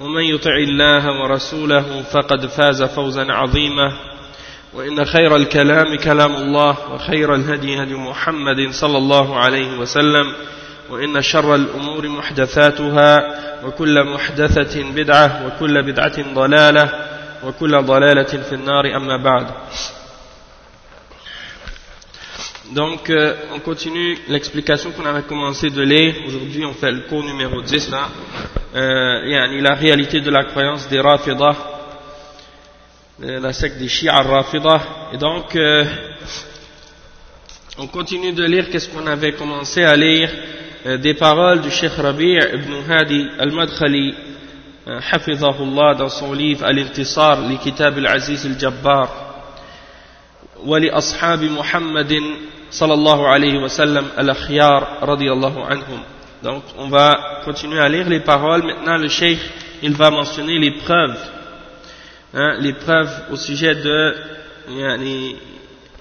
ومن يطع الله ورسوله فقد فاز فوزا عظيما. وإن خير الكلام كلام الله وخير الهدي هدي محمد صلى الله عليه وسلم وإن شر الأمور محدثاتها وكل محدثة بدعة وكل بدعة ضلالة وكل ضلالة في النار. أما بعد Donc, euh, on continue l'explication qu'on avait commencé de lire. Aujourd'hui, on fait le cours numéro 10, là. Euh, la réalité de la croyance des Rafidah, euh, la secte des Shia Rafidah. Et donc, euh, on continue de lire qu'est-ce qu'on avait commencé à lire euh, des paroles du Sheikh Rabi' ibn Hadi al-Madkhali, euh, Hafizahullah, dans son livre Al-Intisar, l'Ikitab al-Aziz al-Jabbar. ولأصحاب محمد sallallahu alayhi wa sallam al-akhyar radiyallahu anhum. Donc on va continuer à lire les paroles. Maintenant le cheikh il va mentionner les preuves. Hein, les preuves au sujet de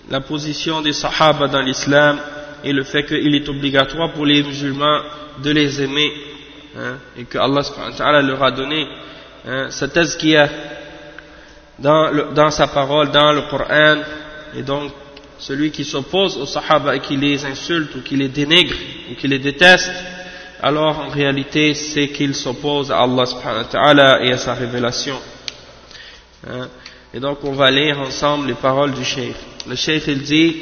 la position des sahaba dans l'islam et le fait qu'il est obligatoire pour les musulmans de les aimer hein, et que Allah subhanahu leur a donné hein, cette tazkiyah dans, dans sa parole, dans le Coran et donc celui qui s'oppose aux Sahaba et qui les insulte ou qui les dénigre ou qui les déteste, alors en réalité, c'est qu'il s'oppose à Allah subhanahu wa ta'ala et à sa révélation. Hein? Et donc, on va lire ensemble les paroles du Cheikh. Le Cheikh, il dit,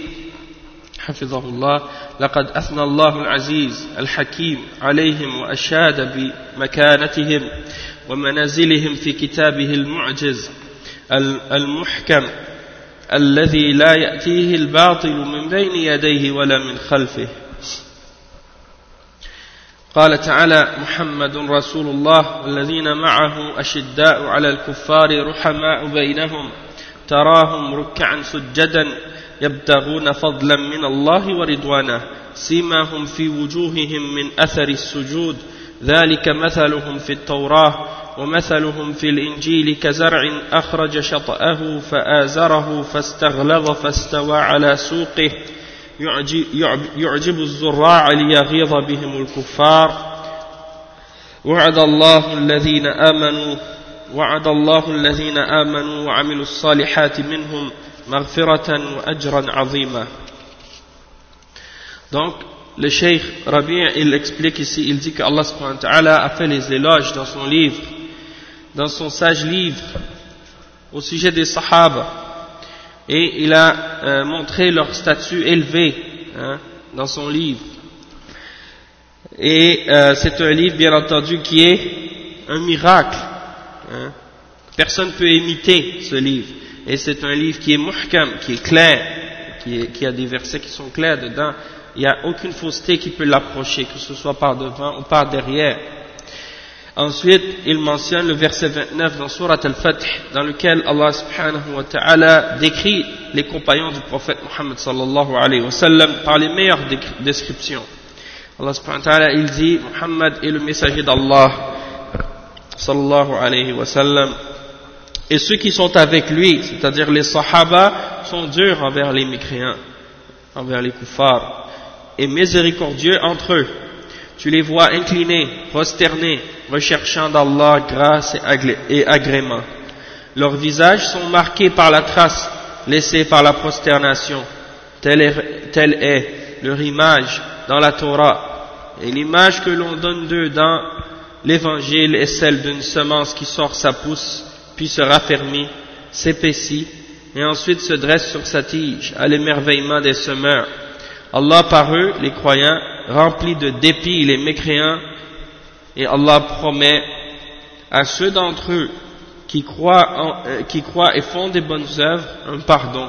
حفظه الله لقد أثنى الله العزيز الحكيم عليهم وأشاد بمكانتهم ومنازلهم في كتابه المعجز المحكم الذي لا يأتيه الباطل من بين يديه ولا من خلفه. قال تعالى محمد رسول الله والذين معه أشداء على الكفار رحماء بينهم تراهم ركعا سجدا يبتغون فضلا من الله ورضوانه سيماهم في وجوههم من أثر السجود ذلك مثلهم في التوراة ومثلهم في الإنجيل كزرع أخرج شطأه فآزره فاستغلظ فاستوى على سوقه. يعجب, الزراع ليغيظ بهم الكفار. وعد الله الذين آمنوا وعد الله الذين آمنوا وعملوا الصالحات منهم مغفرة وأجرا عظيما. Donc, le Cheikh Rabi' il explique ici, il dit que Allah a fait les éloges dans son livre. Dans son sage livre au sujet des Sahaba et il a euh, montré leur statut élevé hein, dans son livre. Et euh, c'est un livre bien entendu qui est un miracle. Hein. Personne ne peut imiter ce livre. Et c'est un livre qui est muhkam, qui est clair, qui, a des versets qui sont clairs dedans. Il n'y a aucune fausseté qui peut l'approcher, que ce soit par devant ou par derrière. Ensuite, il mentionne le verset 29 dans Surat Al-Fath, dans lequel Allah subhanahu wa ta'ala décrit les compagnons du prophète Muhammad sallallahu alayhi wa sallam par les meilleures descriptions. Allah subhanahu wa ta'ala, il dit, Muhammad est le messager d'Allah sallallahu alayhi wa sallam. Et ceux qui sont avec lui, c'est-à-dire les sahaba, sont durs envers les mécréants, envers les kuffars, et miséricordieux entre eux tu les vois inclinés, prosternés, recherchant d'Allah grâce et agrément. Leurs visages sont marqués par la trace laissée par la prosternation. Telle est, leur image dans la Torah. Et l'image que l'on donne d'eux dans l'évangile est celle d'une semence qui sort sa pousse, puis se raffermit, s'épaissit, et ensuite se dresse sur sa tige à l'émerveillement des semeurs. Allah par eux, les croyants, remplit de dépit les mécréants, et Allah promet à ceux d'entre eux qui croient, euh, qui croient et font des bonnes œuvres un pardon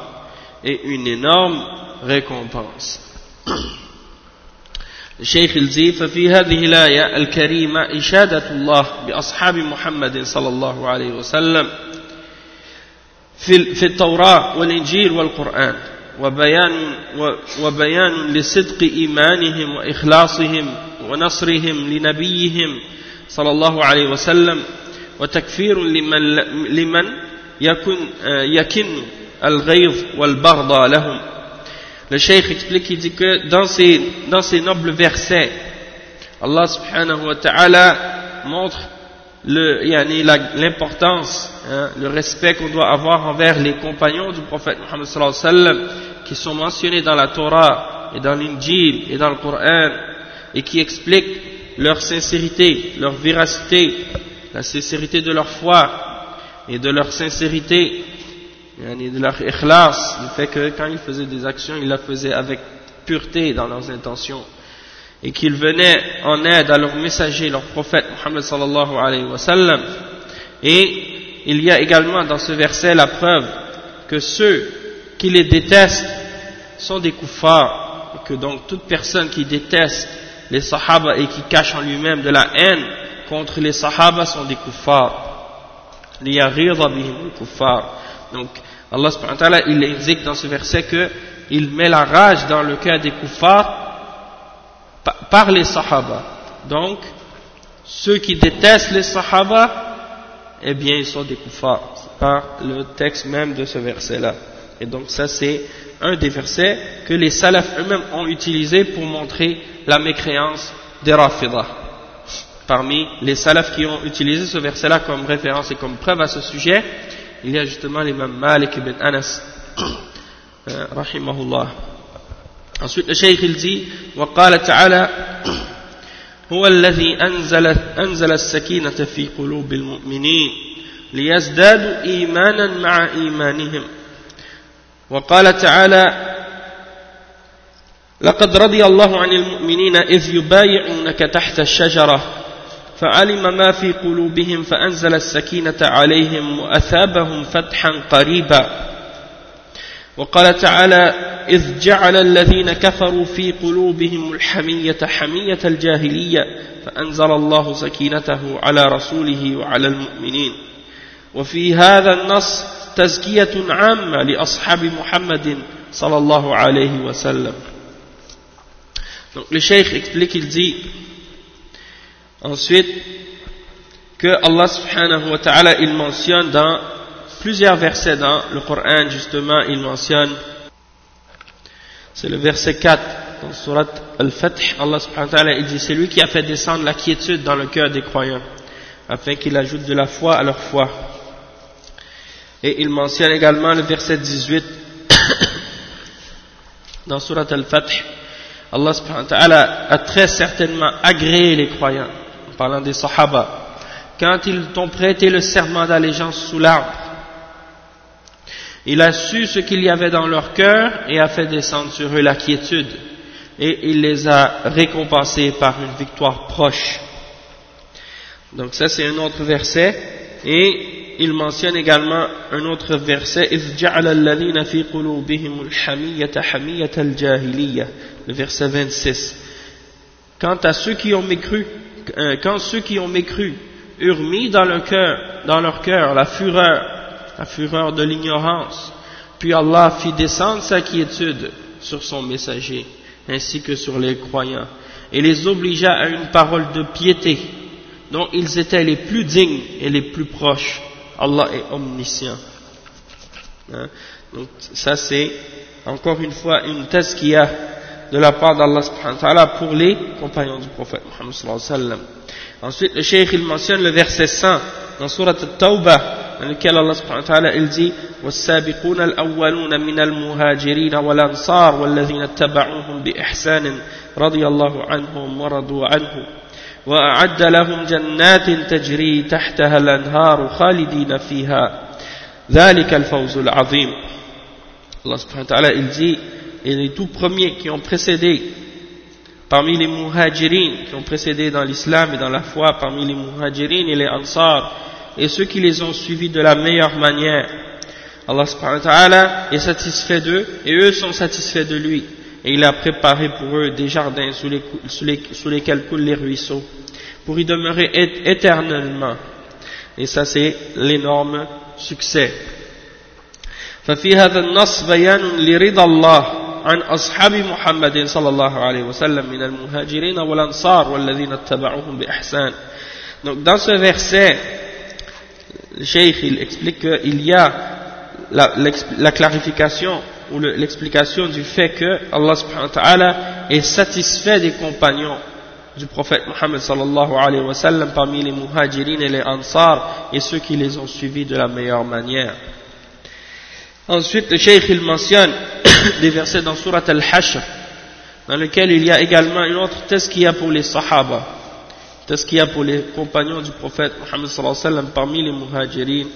et une énorme récompense. الشيخ الزي ففي هذه الآية الكريمة إشادة الله بأصحاب محمد صلى الله عليه وسلم في, في التوراة والإنجيل والقرآن وبيان, وبيان لصدق إيمانهم وإخلاصهم ونصرهم لنبيهم صلى الله عليه وسلم وتكفير لمن, لمن يكن, يكن الغيظ والبغض لهم. Le cheikh explique, il dit que dans ces, dans ces nobles versets, Allah subhanahu wa ta'ala montre l'importance, hein, le respect qu'on doit avoir envers les compagnons du prophète Muhammad sallallahu alayhi wa sallam, qui sont mentionnés dans la Torah et dans l'Injil et dans le Coran, et qui expliquent leur sincérité, leur véracité, la sincérité de leur foi et de leur sincérité de leur ikhlas, le fait que quand ils faisaient des actions, ils la faisaient avec pureté dans leurs intentions, et qu'ils venaient en aide à leur messager, leur prophète Muhammad sallallahu alayhi wa sallam. Et il y a également dans ce verset la preuve que ceux qui les détestent sont des kuffars, et que donc toute personne qui déteste les sahaba et qui cache en lui-même de la haine contre les sahaba sont des kuffars. Donc, Allah subhanahu wa ta'ala, il indique dans ce verset qu'il met la rage dans le cœur des kuffars par les sahaba. Donc, ceux qui détestent les sahaba, eh bien, ils sont des kuffars. Par le texte même de ce verset-là. Et donc, ça, c'est un des versets que les salafs eux-mêmes ont utilisé pour montrer la mécréance des rafidah. Parmi les salafs qui ont utilisé ce verset-là comme référence et comme preuve à ce sujet, il y a justement l'imam Malik ibn Anas euh, rahimahullah ensuite le cheikh وقال تعالى هو الذي أنزل, أنزل السكينة في قلوب المؤمنين ليزدادوا إيمانا مع إيمانهم. وقال تعالى لقد رضي الله عن المؤمنين إذ يبايعونك تحت الشجرة فعلم ما في قلوبهم فأنزل السكينة عليهم وأثابهم فتحا قريبا. وقال تعالى إذ جعل الذين كفروا في قلوبهم الحمية حمية الجاهلية فأنزل الله سكينته على رسوله وعلى المؤمنين. وفي هذا النص تزكية عامة لأصحاب محمد صلى الله عليه وسلم. Donc le dit Ensuite, que Allah subhanahu wa ta'ala, il mentionne dans plusieurs versets dans le Coran, justement, il mentionne, c'est le verset 4, dans surat Al-Fath, Allah subhanahu wa ta'ala, il dit, c'est lui qui a fait descendre la quiétude dans le cœur des croyants, afin qu'il ajoute de la foi à leur foi. Et il mentionne également le verset 18, dans surat Al-Fath, Allah subhanahu wa ta'ala a très certainement agréé les croyants parlant des Sahaba, quand ils t'ont prêté le serment d'allégeance sous l'arbre, il a su ce qu'il y avait dans leur cœur et a fait descendre sur eux la quiétude, et il les a récompensés par une victoire proche. Donc ça c'est un autre verset, et il mentionne également un autre verset, le verset 26. Quant à ceux qui ont mécru, euh, quand ceux qui ont mécru eurent mis dans leur cœur, dans leur cœur la fureur, la fureur de l'ignorance, puis Allah fit descendre sa quiétude sur son messager, ainsi que sur les croyants, et les obligea à une parole de piété, dont ils étaient les plus dignes et les plus proches. Allah est omniscient. Hein? Donc ça c'est encore une fois une thèse qui a de la part d'Allah pour les compagnons du prophète Muhammad. Ensuite, le cheikh il mentionne le verset 100 dans surat At-Tawbah dans lequel Allah subhanahu wa ta'ala il dit والسابقون الأولون من المهاجرين والأنصار والذين اتبعوهم بإحسان رضي الله عنهم ورضوا عنه وأعد لهم جنات تجري تحتها الأنهار خالدين فيها ذلك الفوز العظيم Allah subhanahu wa ta'ala, il dit, et les tout premiers qui ont précédé, parmi les muhajirin, qui ont précédé dans l'islam et dans la foi, parmi les muhajirin et les ansar, et ceux qui les ont suivis de la meilleure manière, Allah subhanahu wa ta'ala est satisfait d'eux, et eux sont satisfaits de lui. Et il a préparé pour eux des jardins sous, les, sous, les, sous lesquels coulent les ruisseaux, pour y demeurer éternellement. Et ça c'est l'énorme succès. ففي هذا النص بيان لرضا الله عن أصحاب محمد صلى الله عليه وسلم من المهاجرين والأنصار والذين اتبعوهم بإحسان Donc dans ce verset, le Cheikh il explique qu'il y a la, la clarification ou l'explication du fait que Allah subhanahu wa ta'ala est satisfait des compagnons du prophète Muhammad sallallahu alayhi wa parmi les muhajirin et les ansar et ceux qui les ont suivis de la meilleure manière. Ensuite, le Cheikh il mentionne des versets dans Surat Al-Hashr, dans lequel il y a également une autre a pour les Sahaba, qu'il y a pour les compagnons du prophète wa sallam parmi les muhajirin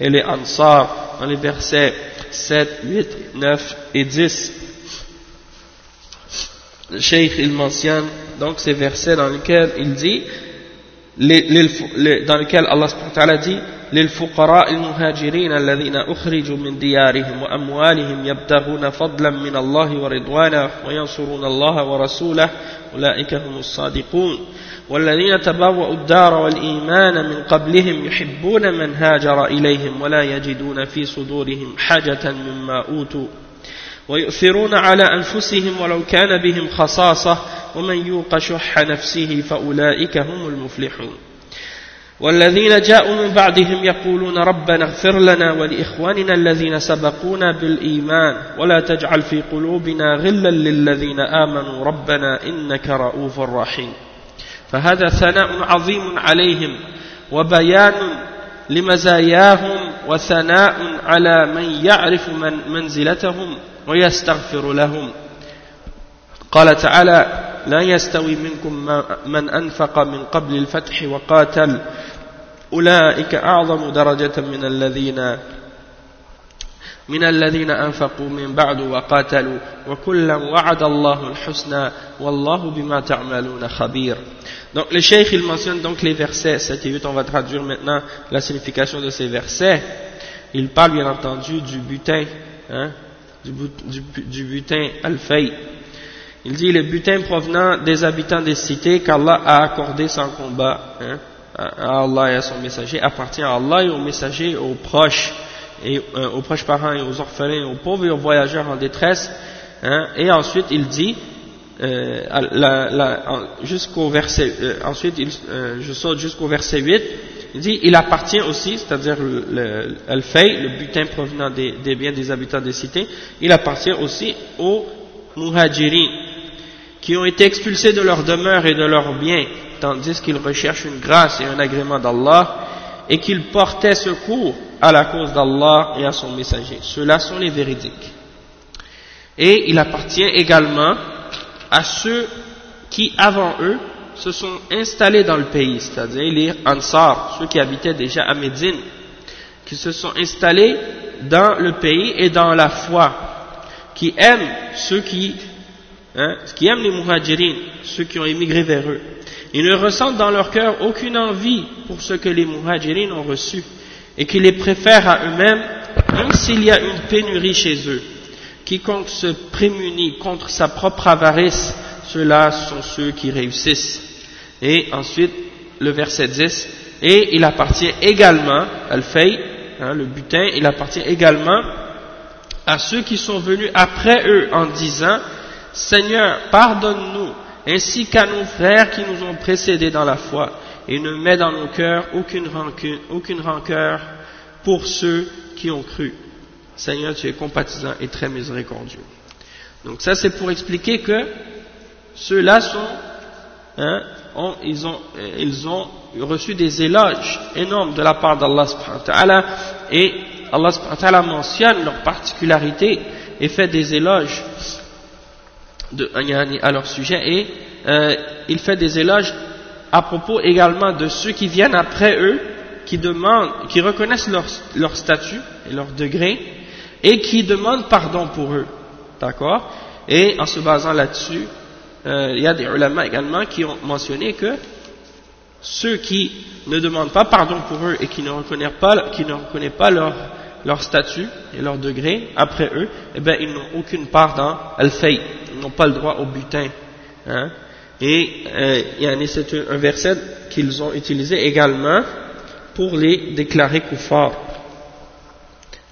et les ansar, dans les versets 7, 8, 9 et 10. Le Cheikh il mentionne donc ces versets dans lesquels il dit, dans lesquels Allah subhanahu wa ta'ala dit, للفقراء المهاجرين الذين أخرجوا من ديارهم وأموالهم يبتغون فضلا من الله ورضوانا وينصرون الله ورسوله أولئك هم الصادقون. والذين تبوأوا الدار والإيمان من قبلهم يحبون من هاجر إليهم ولا يجدون في صدورهم حاجة مما أوتوا ويؤثرون على أنفسهم ولو كان بهم خصاصة ومن يوق شح نفسه فأولئك هم المفلحون. والذين جاءوا من بعدهم يقولون ربنا اغفر لنا ولإخواننا الذين سبقونا بالإيمان ولا تجعل في قلوبنا غلا للذين آمنوا ربنا إنك رؤوف رحيم. فهذا ثناء عظيم عليهم وبيان لمزاياهم وثناء على من يعرف من منزلتهم ويستغفر لهم. قال تعالى لا يستوي منكم من أنفق من قبل الفتح وقاتل. أولئك أعظم درجة من الذين من الذين أنفقوا من بعد وقاتلوا وكلا وعد الله الحسنى والله بما تعملون خبير Donc le cheikh il mentionne donc les versets 7 et 8, on va traduire maintenant la signification de ces versets. Il parle bien entendu du butin, hein, du, du, du butin al-fay. Il dit le butin provenant des habitants des cités qu'Allah a accordé sans combat hein, à Allah et à son messager appartient à Allah et aux messagers, aux proches, et, euh, aux proches parents et aux orphelins, aux pauvres et aux voyageurs en détresse. Hein, et ensuite il dit euh, jusqu'au verset, euh, ensuite je saute jusqu'au verset 8, il dit il appartient aussi, c'est-à-dire le, le, le butin provenant des, des, biens des habitants des cités, il appartient aussi aux muhajirin qui ont été expulsés de leur demeure et de leurs biens, tandis qu'ils recherchent une grâce et un agrément d'Allah, et qu'ils portaient secours à la cause d'Allah et à son messager. Ceux-là sont les véridiques. Et il appartient également à ceux qui, avant eux, se sont installés dans le pays, c'est-à-dire les Ansar, ceux qui habitaient déjà à Médine, qui se sont installés dans le pays et dans la foi, qui aiment ceux qui, hein, aiment les muhajirin, ceux qui ont émigré vers eux. Ils ne ressentent dans leur cœur aucune envie pour ce que les muhajirin ont reçu, et qui les préfèrent à eux-mêmes, même s'il y a une pénurie chez eux. Quiconque se prémunit contre sa propre avarice, ceux-là sont ceux qui réussissent. Et ensuite, le verset 10, et il appartient également, al-fay, hein, le butin, il appartient également à ceux qui sont venus après eux en disant, Seigneur, pardonne-nous, ainsi qu'à nos frères qui nous ont précédés dans la foi, et ne mets dans nos cœurs aucune rancune, aucune rancœur pour ceux qui ont cru. Seigneur, tu es compatissant et très miséricordieux. Donc ça c'est pour expliquer que ceux-là sont, hein, ils, ont, ils ont reçu des éloges énormes de la part d'Allah et Allah mentionne leur particularité et fait des éloges de, à leur sujet et euh, il fait des éloges à propos également de ceux qui viennent après eux qui demandent, qui reconnaissent leur, leur statut et leur degré et qui demandent pardon pour eux. D'accord? Et en se basant là-dessus, euh, il y a des ulama également qui ont mentionné que ceux qui ne demandent pas pardon pour eux et qui ne reconnaissent pas, qui ne reconnaissent pas leur, leur statut et leur degré après eux, eh bien ils n'ont aucune part dans al-fay, ils n'ont pas le droit au butin. Hein? Et euh, c'est un verset qu'ils ont utilisé également pour les déclarer koufars,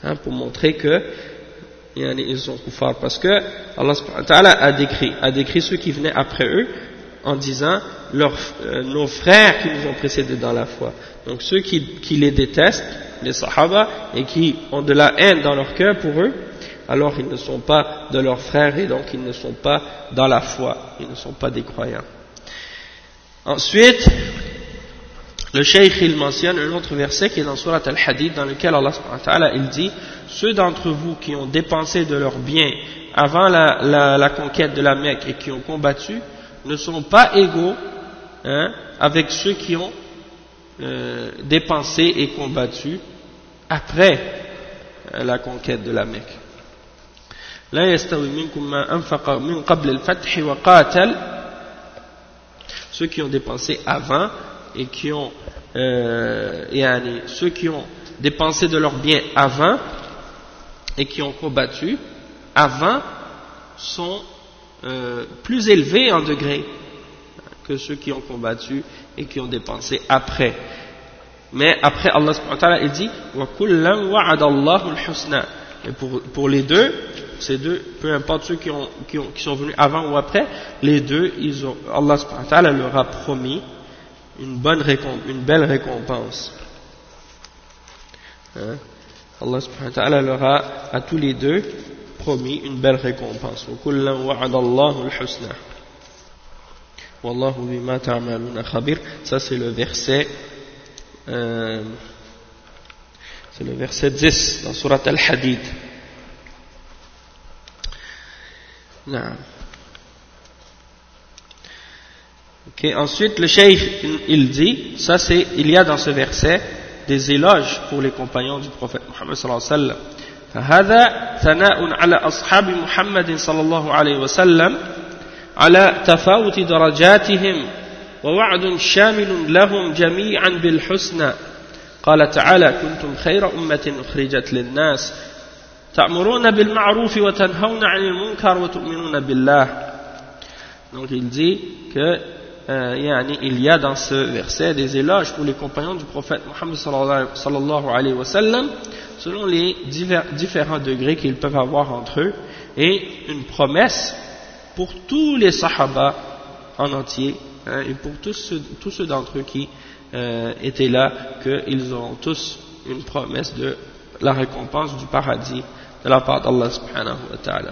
hein, pour montrer que ils sont koufars, parce que Allah a décrit, a décrit ceux qui venaient après eux en disant euh, nos frères qui nous ont précédés dans la foi. Donc ceux qui, qui les détestent, les sahaba, et qui ont de la haine dans leur cœur pour eux, alors ils ne sont pas de leurs frères et donc ils ne sont pas dans la foi, ils ne sont pas des croyants. Ensuite, le Cheikh il mentionne un autre verset qui est dans Surat al-Hadid dans lequel Allah il dit ceux d'entre vous qui ont dépensé de leurs biens avant la, conquête de la Mecque et qui ont combattu ne sont pas égaux hein, avec ceux qui ont euh, dépensé et combattu après euh, la conquête de la Mecque. Ceux qui ont dépensé avant et qui ont euh, ceux qui ont dépensé de leurs biens avant et qui ont combattu avant sont euh, plus élevés en degré que ceux qui ont combattu et qui ont dépensé après. Mais après Allah il dit et pour, pour les deux, ces deux, peu importe ceux qui, ont, qui, ont, qui sont venus avant ou après, les deux, ils ont, Allah leur a promis une, bonne une belle récompense. Hein? Allah subhanahu wa ta'ala leur a à tous les deux promis une belle récompense. Ça c'est le verset euh, c'est le verset 10 dans Surat Al-Hadid. Okay, ensuite, le cheikh, il dit, ça c'est, il y a dans ce verset des éloges pour les compagnons du prophète Muhammad sallallahu alayhi wa sallam. فهذا ثناء على أصحاب محمد صلى الله عليه وسلم على تفاوت درجاتهم ووعد شامل لهم جميعا بالحسنى قال تعالى كنتم خير أمة أخرجت للناس donc il dit que euh, il y a dans ce verset des éloges pour les compagnons du prophète Mohammed sallallahu alayhi wa sallam selon les divers, différents degrés qu'ils peuvent avoir entre eux et une promesse pour tous les sahaba en entier hein, et pour tous ceux, tous ceux d'entre eux qui euh, étaient là qu'ils auront tous une promesse de la récompense du paradis de la part d'Allah subhanahu wa ta'ala.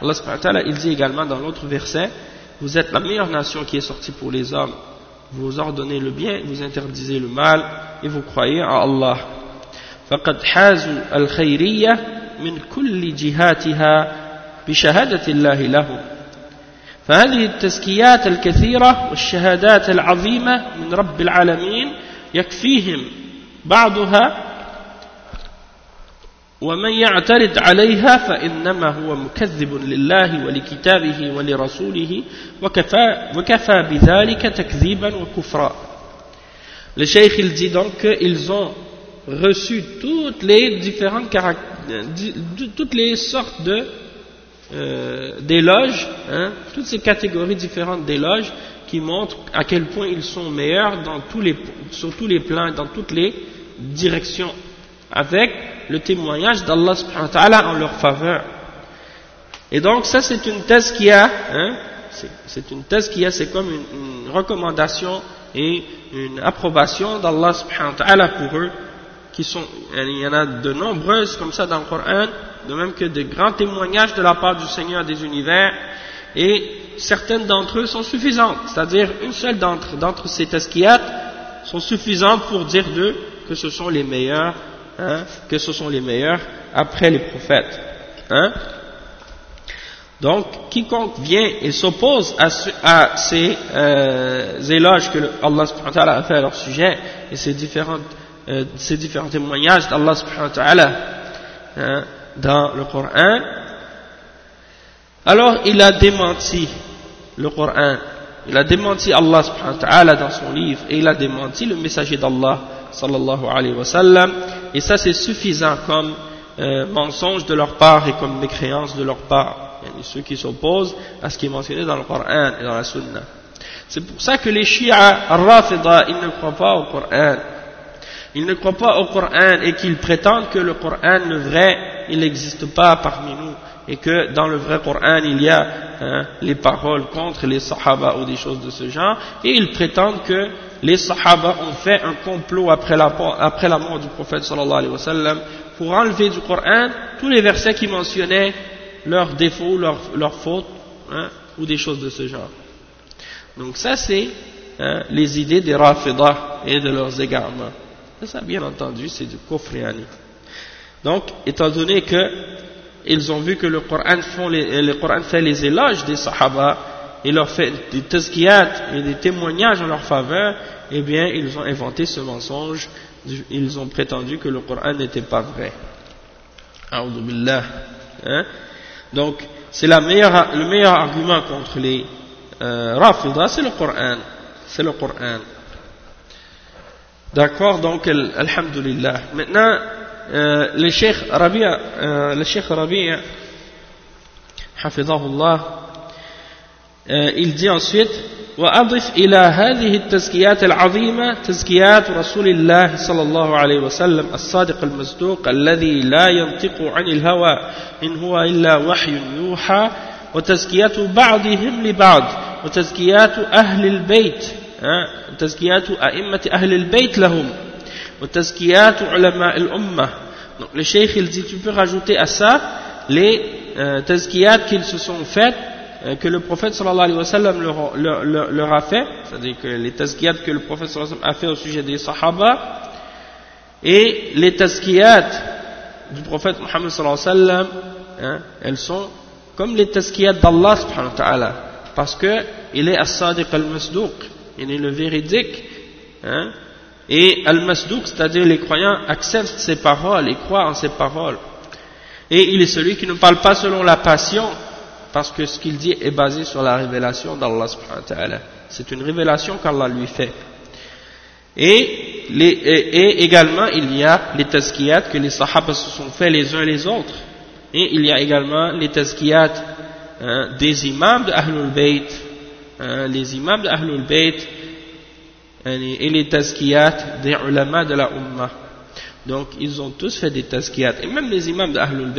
Allah subhanahu wa ta'ala il dit également dans l'autre verset vous êtes la meilleure nation qui est sortie pour les hommes. Vous ordonnez le bien, vous interdisez le mal et vous croyez en Allah. فقد حازوا الخيرية من كل جهاتها بشهادة الله لهم فهذه التزكيات الكثيرة والشهادات العظيمة من رب العالمين يكفيهم بعضها ومن يعترض عليها فإنما هو مكذب لله ولكتابه ولرسوله وكفى, وكفى بذلك تكذيبا وكفرا Le cheikh il dit donc qu'ils ont reçu toutes les différentes toutes les sortes de euh, d'éloges, hein, toutes ces catégories différentes d'éloges qui montrent à quel point ils sont meilleurs dans tous les, sur tous les plans, dans toutes les directions, avec le témoignage d'Allah en leur faveur. Et donc ça c'est une thèse qui a, hein, c'est une thèse a, c'est comme une, recommandation et une approbation d'Allah pour eux, qui sont, il y en a de nombreuses comme ça dans le Coran, de même que de grands témoignages de la part du Seigneur des univers, et certaines d'entre eux sont suffisantes, c'est-à-dire une seule d'entre ces tazkiyat sont suffisantes pour dire d'eux que ce sont les meilleurs hein, que ce sont les meilleurs après les prophètes. Hein. Donc, quiconque vient et s'oppose à, ces euh, éloges que Allah a fait à leur sujet et ces, différentes, euh, ces différents témoignages d'Allah hein, dans le Coran, alors il a démenti le Coran, il a démenti Allah subhanahu wa ta'ala dans son livre et il a démenti le messager d'Allah sallallahu alayhi wa sallam et ça c'est suffisant comme euh, mensonge de leur part et comme mécréance de leur part. A ceux qui s'opposent à ce qui est mentionné dans le Coran et dans la Sunna. C'est pour ça que les chiites rafida ils ne croient pas au Coran. Ils ne croient pas au Coran et qu'ils prétendent que le Coran le vrai il n'existe pas parmi nous. Et que dans le vrai Coran il y a hein, les paroles contre les Sahaba ou des choses de ce genre. Et ils prétendent que les Sahaba ont fait un complot après la, mort du prophète sallallahu alayhi wa sallam pour enlever du Coran tous les versets qui mentionnaient leurs défauts, leurs, fautes hein, ou des choses de ce genre. Donc ça c'est hein, les idées des Rafidah et de leurs égarements. Ça bien entendu c'est du kufriani. Donc étant donné que ils ont vu que le Coran, font le Coran fait les éloges des Sahaba, et leur fait des tazkiyat et des témoignages en leur faveur, eh bien ils ont inventé ce mensonge, ils ont prétendu que le Coran n'était pas vrai. Hein? Donc c'est le meilleur argument contre les euh, c'est le Coran. C'est le Coran. D'accord, donc, Alhamdulillah. Maintenant, euh, le Cheikh Rabia, euh, le Cheikh Rabia, حفظه il dit ensuite وأضف إلى هذه التزكيات العظيمة تزكيات رسول الله صلى الله عليه وسلم الصادق المصدوق الذي لا ينطق عن الهوى إن هو إلا وحي يوحى وتزكيات بعضهم لبعض وتزكيات أهل البيت تزكيات أئمة أهل البيت لهم وتزكيات علماء الأمة. Donc le cheikh il dit tu peux rajouter à ça les euh, tazkiyat qu'ils se sont faites Euh, que le prophète sallallahu alayhi wa sallam leur, a fait, c'est-à-dire que les tazkiyat que le prophète sallallahu alayhi wa sallam a fait au sujet des sahaba, et les tazkiyat du prophète Muhammad sallallahu alayhi wa sallam, hein, elles sont comme les tazkiyat d'Allah subhanahu wa ta'ala, parce que il est as-sadiq al-masduq, il est le véridique, hein, et al-masduq, c'est-à-dire les croyants acceptent ses paroles et croient en ses paroles. Et il est celui qui ne parle pas selon la passion, parce que ce qu'il dit est basé sur la révélation d'Allah C'est une révélation qu'Allah lui fait. Et, également, il y a les tazkiyat que les sahaba se sont fait les uns les autres. Et il y a également les tazkiyat hein, des imams de Ahlul hein, les imams de Ahlul hein, et les tazkiyat des ulama de la Ummah. Donc, ils ont tous fait des tazkiyat. Et même les imams de Ahlul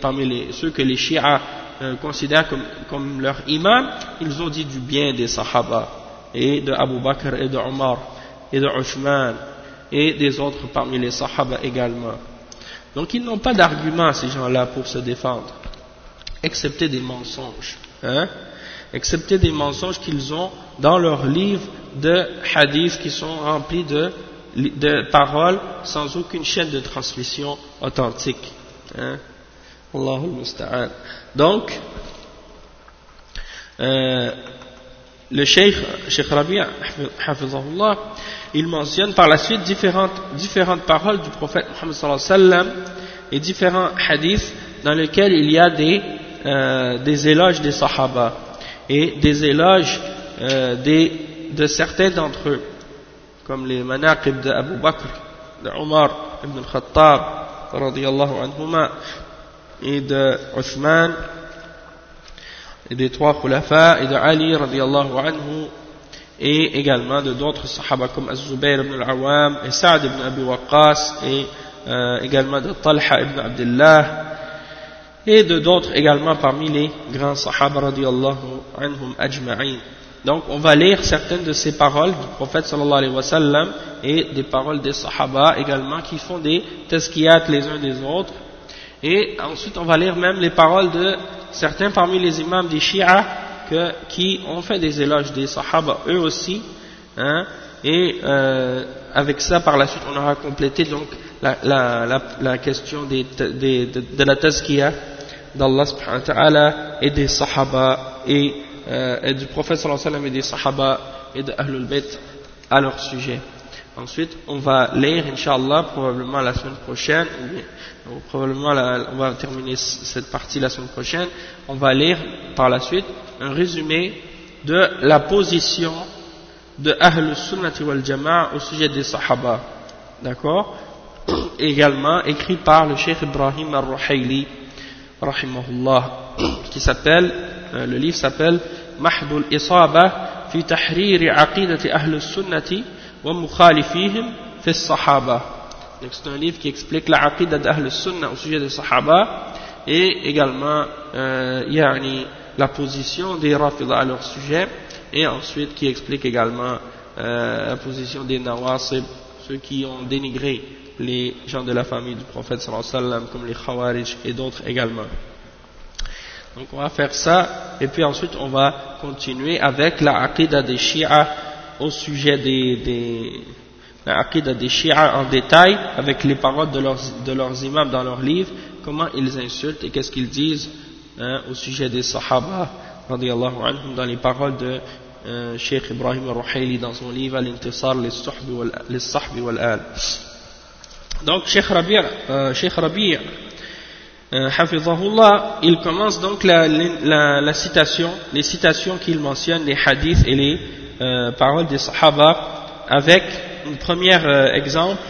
parmi ceux que les chiites euh, considèrent comme, comme, leur imam, ils ont dit du bien des Sahaba, et de Abu Bakr et de Omar, et de Uthman, et des autres parmi les Sahaba également. Donc ils n'ont pas d'argument, ces gens-là, pour se défendre, excepté des mensonges. Hein, excepté des mensonges qu'ils ont dans leurs livres de hadiths qui sont remplis de, de paroles sans aucune chaîne de transmission authentique. Hein. Donc, euh, le Cheikh, Cheikh Rabi' il mentionne par la suite différentes, différentes paroles du prophète sallam et différents hadiths dans lesquels il y a des, euh, des éloges des sahaba et des éloges euh, des, de certains d'entre eux comme les manaqib de Abu Bakr, de Omar ibn al-Khattab anhuma et de Othman et des trois khulafa et de anhu et également de d'autres sahaba comme Az-Zubayr ibn al-Awwam et Sa'd ibn Abi Waqqas et euh, également de Talha ibn Abdullah et de d'autres également parmi les grands sahaba radiallahu anhum ajma'in. Donc on va lire certaines de ces paroles du prophète sallallahu alayhi wa sallam et des paroles des sahaba également qui font des tazkiyat les uns des autres et ensuite, on va lire même les paroles de certains parmi les imams des Shia qui ont fait des éloges des Sahaba, eux aussi. Hein, et euh, avec ça, par la suite, on aura complété donc la, question de, la tazkiya d'Allah subhanahu wa ta'ala et des Sahaba et, euh, et du prophète sallallahu alayhi wa sallam et des Sahaba et de Ahlul Bayt à leur sujet. Ensuite, on va lire, Inch'Allah, probablement la semaine prochaine, ou probablement on va terminer cette partie la semaine prochaine, on va lire par la suite un résumé de la position de Ahl Sunnati wal Jama'a au sujet des Sahaba. D'accord? Également écrit par le Cheikh Ibrahim al-Ruhayli, rahimahullah, qui s'appelle, euh, le livre s'appelle Mahdul Isaba fi Tahriri Aqidati Ahl Sunnati Sahaba. Donc c'est un livre qui explique la aqidah d'Ahl Sunnah au sujet des Sahaba et également euh, la position des Rafidah à leur sujet et ensuite qui explique également euh, la position des Nawasib, ceux qui ont dénigré les gens de la famille du prophète sallallahu alayhi wa sallam, comme les Khawarij et d'autres également. Donc on va faire ça, et puis ensuite on va continuer avec la aqidah des Shia au sujet des, des la aqidah des Shia en détail, avec les paroles de leurs, de leurs imams dans leurs livres, comment ils insultent et qu'est-ce qu'ils disent hein, au sujet des Sahaba dans les paroles de euh, Sheikh Ibrahim al-Ruhayli dans son livre Al-Intisar les wal-Al. Donc Sheikh Rabi', euh, Sheikh Rabi' euh, il commence donc la, la, la, citation, les citations qu'il mentionne, les hadiths et les euh, paroles des Sahaba avec un premier euh, exemple,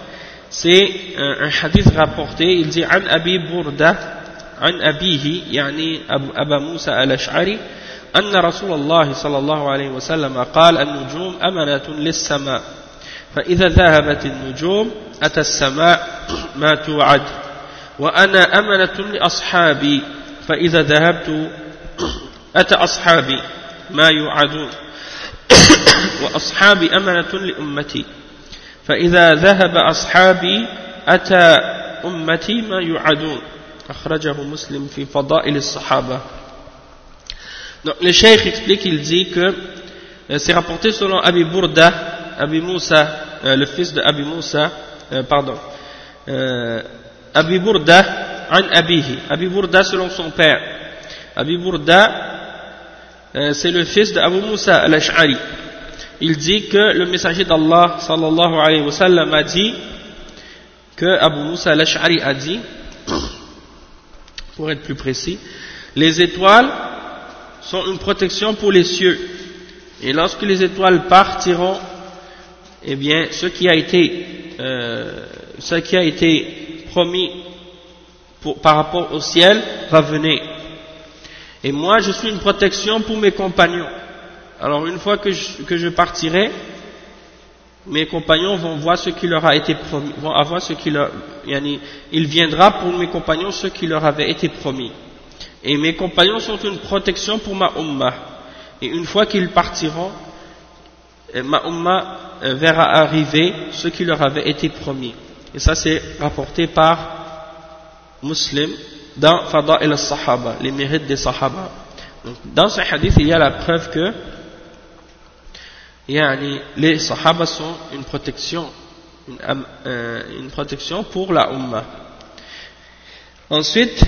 c'est un hadith rapporté, il dit An Abi Burda, An Abihi, yani Aba Musa al-Ash'ari, أن رسول الله صلى الله عليه وسلم قال النجوم أمنة للسماء فإذا ذهبت النجوم أتى السماء ما توعد وأنا أمنة لأصحابي فإذا ذهبت أتى أصحابي ما يوعدون وأصحابي أمنة لأمتي فإذا ذهب أصحابي أتى أمتي ما يوعدون أخرجه مسلم في فضائل الصحابة Donc le cheikh explique, il dit que euh, c'est rapporté selon Abi Burda, Abi Moussa, euh, le fils de Abi Moussa, euh, pardon, euh, Abi Burda an Abihi, Abi Burda selon son père. Abi Burda, euh, c'est le fils de Abu Moussa al-Ash'ari. Il dit que le messager d'Allah sallallahu alayhi wa sallam a dit que Abu Moussa al-Ash'ari a dit, pour être plus précis, les étoiles sont une protection pour les cieux. Et lorsque les étoiles partiront, eh bien, ce qui a été, euh, promis par rapport au ciel va venir. Et moi, je suis une protection pour mes compagnons. Alors, une fois que je, que je partirai, mes compagnons vont voir ce qui leur a été promis, vont avoir ce qui leur, il viendra pour mes compagnons ce qui leur avait été promis. Et mes compagnons sont une protection pour ma ummah. Et une fois qu'ils partiront, eh, ma ummah euh, verra arriver ce qui leur avait été promis. Et ça c'est rapporté par Muslim dans Fada al-Sahaba, les mérites des Sahaba. Donc, dans ce hadith, il y a la preuve que les Sahaba sont une protection, une, euh, une protection pour la ummah. Ensuite,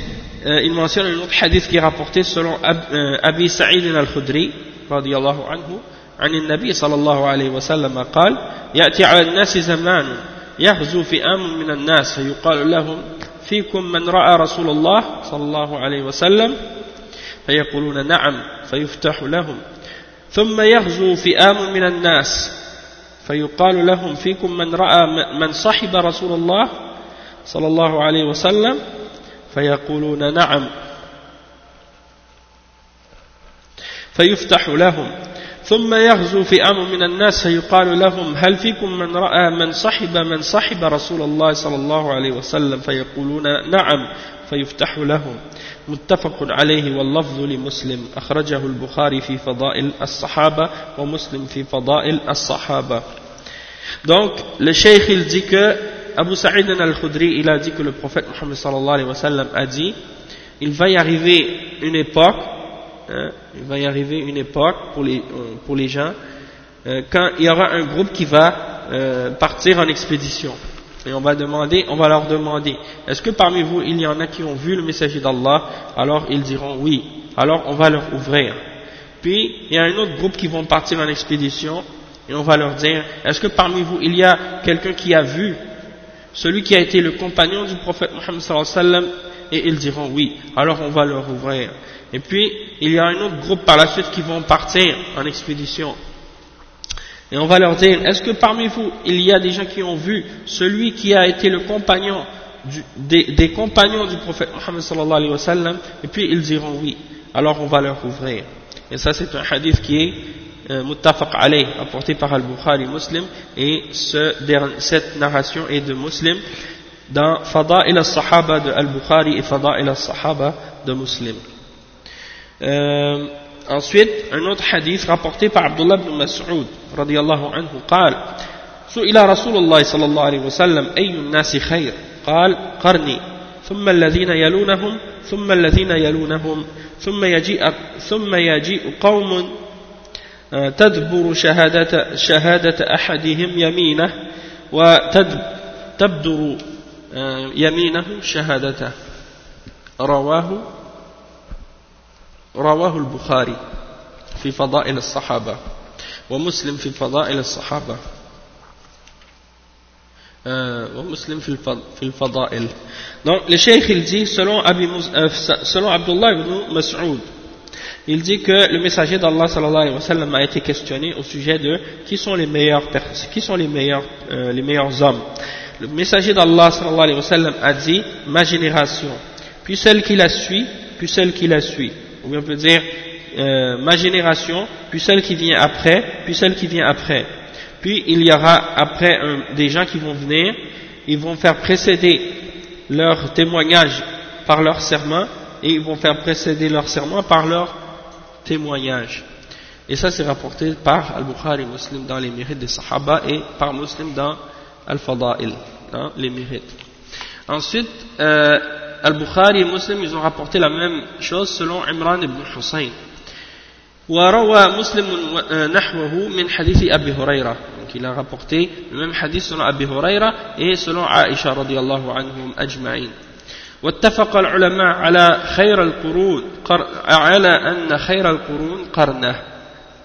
euh, il mentionne un autre hadith qui est rapporté selon euh, Abi Sa'id al-Khudri رضي الله عنه عن النبي صلى الله عليه وسلم قال يأتي على الناس زمان يغزو فئام من الناس فيقال لهم فيكم من رأى رسول الله صلى الله عليه وسلم فيقولون نعم فيفتح لهم. ثم يغزو فئام من الناس فيقال لهم فيكم من رأى من صحب رسول الله صلى الله عليه وسلم فيقولون نعم. فيفتح لهم. ثم يغزو أمر من الناس فيقال لهم هل فيكم من رأى من صحب من صحب رسول الله صلى الله عليه وسلم؟ فيقولون نعم فيفتح لهم. متفق عليه واللفظ لمسلم. أخرجه البخاري في فضائل الصحابة ومسلم في فضائل الصحابة. Donc, le cheikh il dit que Abu Sa'id al-Khudri, il a dit que le prophète Muhammad sallallahu alayhi wa sallam a dit il va y arriver une époque, hein, il va y arriver une époque pour les, euh, gens, euh, quand il y aura un groupe qui va euh, partir en expédition. Et on va on leur demander, est-ce que parmi vous il y en a qui ont vu le messager d'Allah? Alors ils diront oui. Alors on va leur ouvrir. Puis il y a un autre groupe qui vont partir en expédition et on va leur dire est-ce que parmi vous il y a quelqu'un qui a vu celui qui a été le compagnon du prophète Mohammed et ils diront oui alors on va leur ouvrir et puis il y a un autre groupe par la suite qui vont partir en expédition. Et on va leur dire est-ce que parmi vous il y a des gens qui ont vu celui qui a été le compagnon des, compagnons du prophète Mohammed sallallahu alayhi wa sallam? Et puis ils diront oui. Alors on va leur ouvrir. Et ça c'est un hadith qui est euh, muttafaq alayh apporté par Al-Bukhari Muslim. Et ce, cette narration est de Muslim dans Fada'il al-Sahaba de Al-Bukhari et Fada'il al-Sahaba de Muslim euh, ensuite un autre hadith rapporté par Abdullah ibn Mas'ud radiyallahu anhu قال سئل رسول الله صلى الله عليه وسلم أي الناس خير؟ قال قرني. ثم الذين يلونهم ثم الذين يلونهم ثم يجيء ثم يجيء قوم آه، تدبر شهادة شهادة أحدهم يمينه وتبدر آه، يمينه شهادته. رواه رواه البخاري في فضائل الصحابة ومسلم في فضائل الصحابة Euh, muslim fil fada'il. Donc, le cheikh, il dit, selon, Abi, euh, selon Abdullah ibn Mas'ud, il dit que le messager d'Allah sallallahu alayhi wa sallam a été questionné au sujet de qui sont les meilleurs, qui sont les meilleurs, euh, les meilleurs hommes. Le messager d'Allah sallallahu alayhi wa sallam a dit, ma génération, puis celle qui la suit, puis celle qui la suit. Ou on peut dire, euh, ma génération, puis celle qui vient après, puis celle qui vient après. Puis il y aura après des gens qui vont venir, ils vont faire précéder leur témoignage par leur serment et ils vont faire précéder leur serment par leur témoignage. Et ça c'est rapporté par Al-Bukhari Muslim dans les mérites des Sahaba et par Muslim dans Al-Fada'il, dans les mérites. Ensuite, euh, Al-Bukhari et Muslim ils ont rapporté la même chose selon Imran ibn Hussein. وروى مسلم نحوه من حديث أبي هريرة donc il a rapporté le même hadith selon Abi Huraira et selon Aisha رضي الله عنهم أجمعين واتفق العلماء على خير القرون على أن خير القرون قرنة.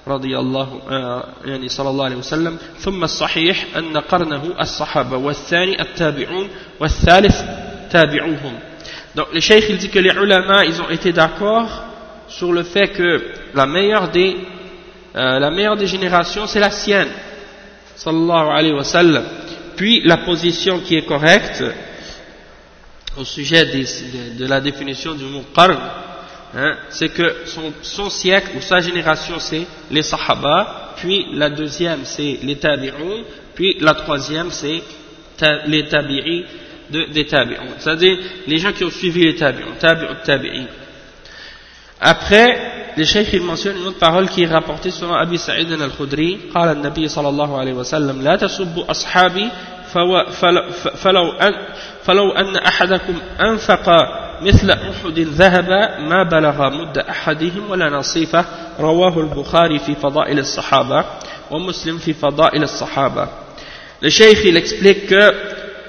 رضي الله يعني صلى الله عليه وسلم. ثم الصحيح أن قرنه الصحابة والثاني التابعون والثالث تابعوهم. Donc le cheikh il dit que les ulama ils ont été d'accord sur le fait que la meilleure des, euh, la meilleure des générations, c'est la sienne, sallallahu alayhi wa sallam. Puis la position qui est correcte au sujet de, la définition du mot qarn, hein, c'est que son, siècle ou sa génération c'est les sahaba, puis la deuxième c'est les tabi'un, puis la troisième c'est les tabi'i des tabi'un, c'est-à-dire les gens qui ont suivi les tabi'un, tabi'un, tabi'in. Après, le cheikh il mentionne une autre parole qui est rapportée selon Abi Sa'id al-Khudri قال النبي صلى الله عليه وسلم لا تسبوا أصحابي فلو أن, فلو أن أحدكم أنفق مثل أحد ذهب ما بلغ مد أحدهم ولا نصيفه رواه البخاري في فضائل الصحابة ومسلم في فضائل الصحابة Le cheikh il explique que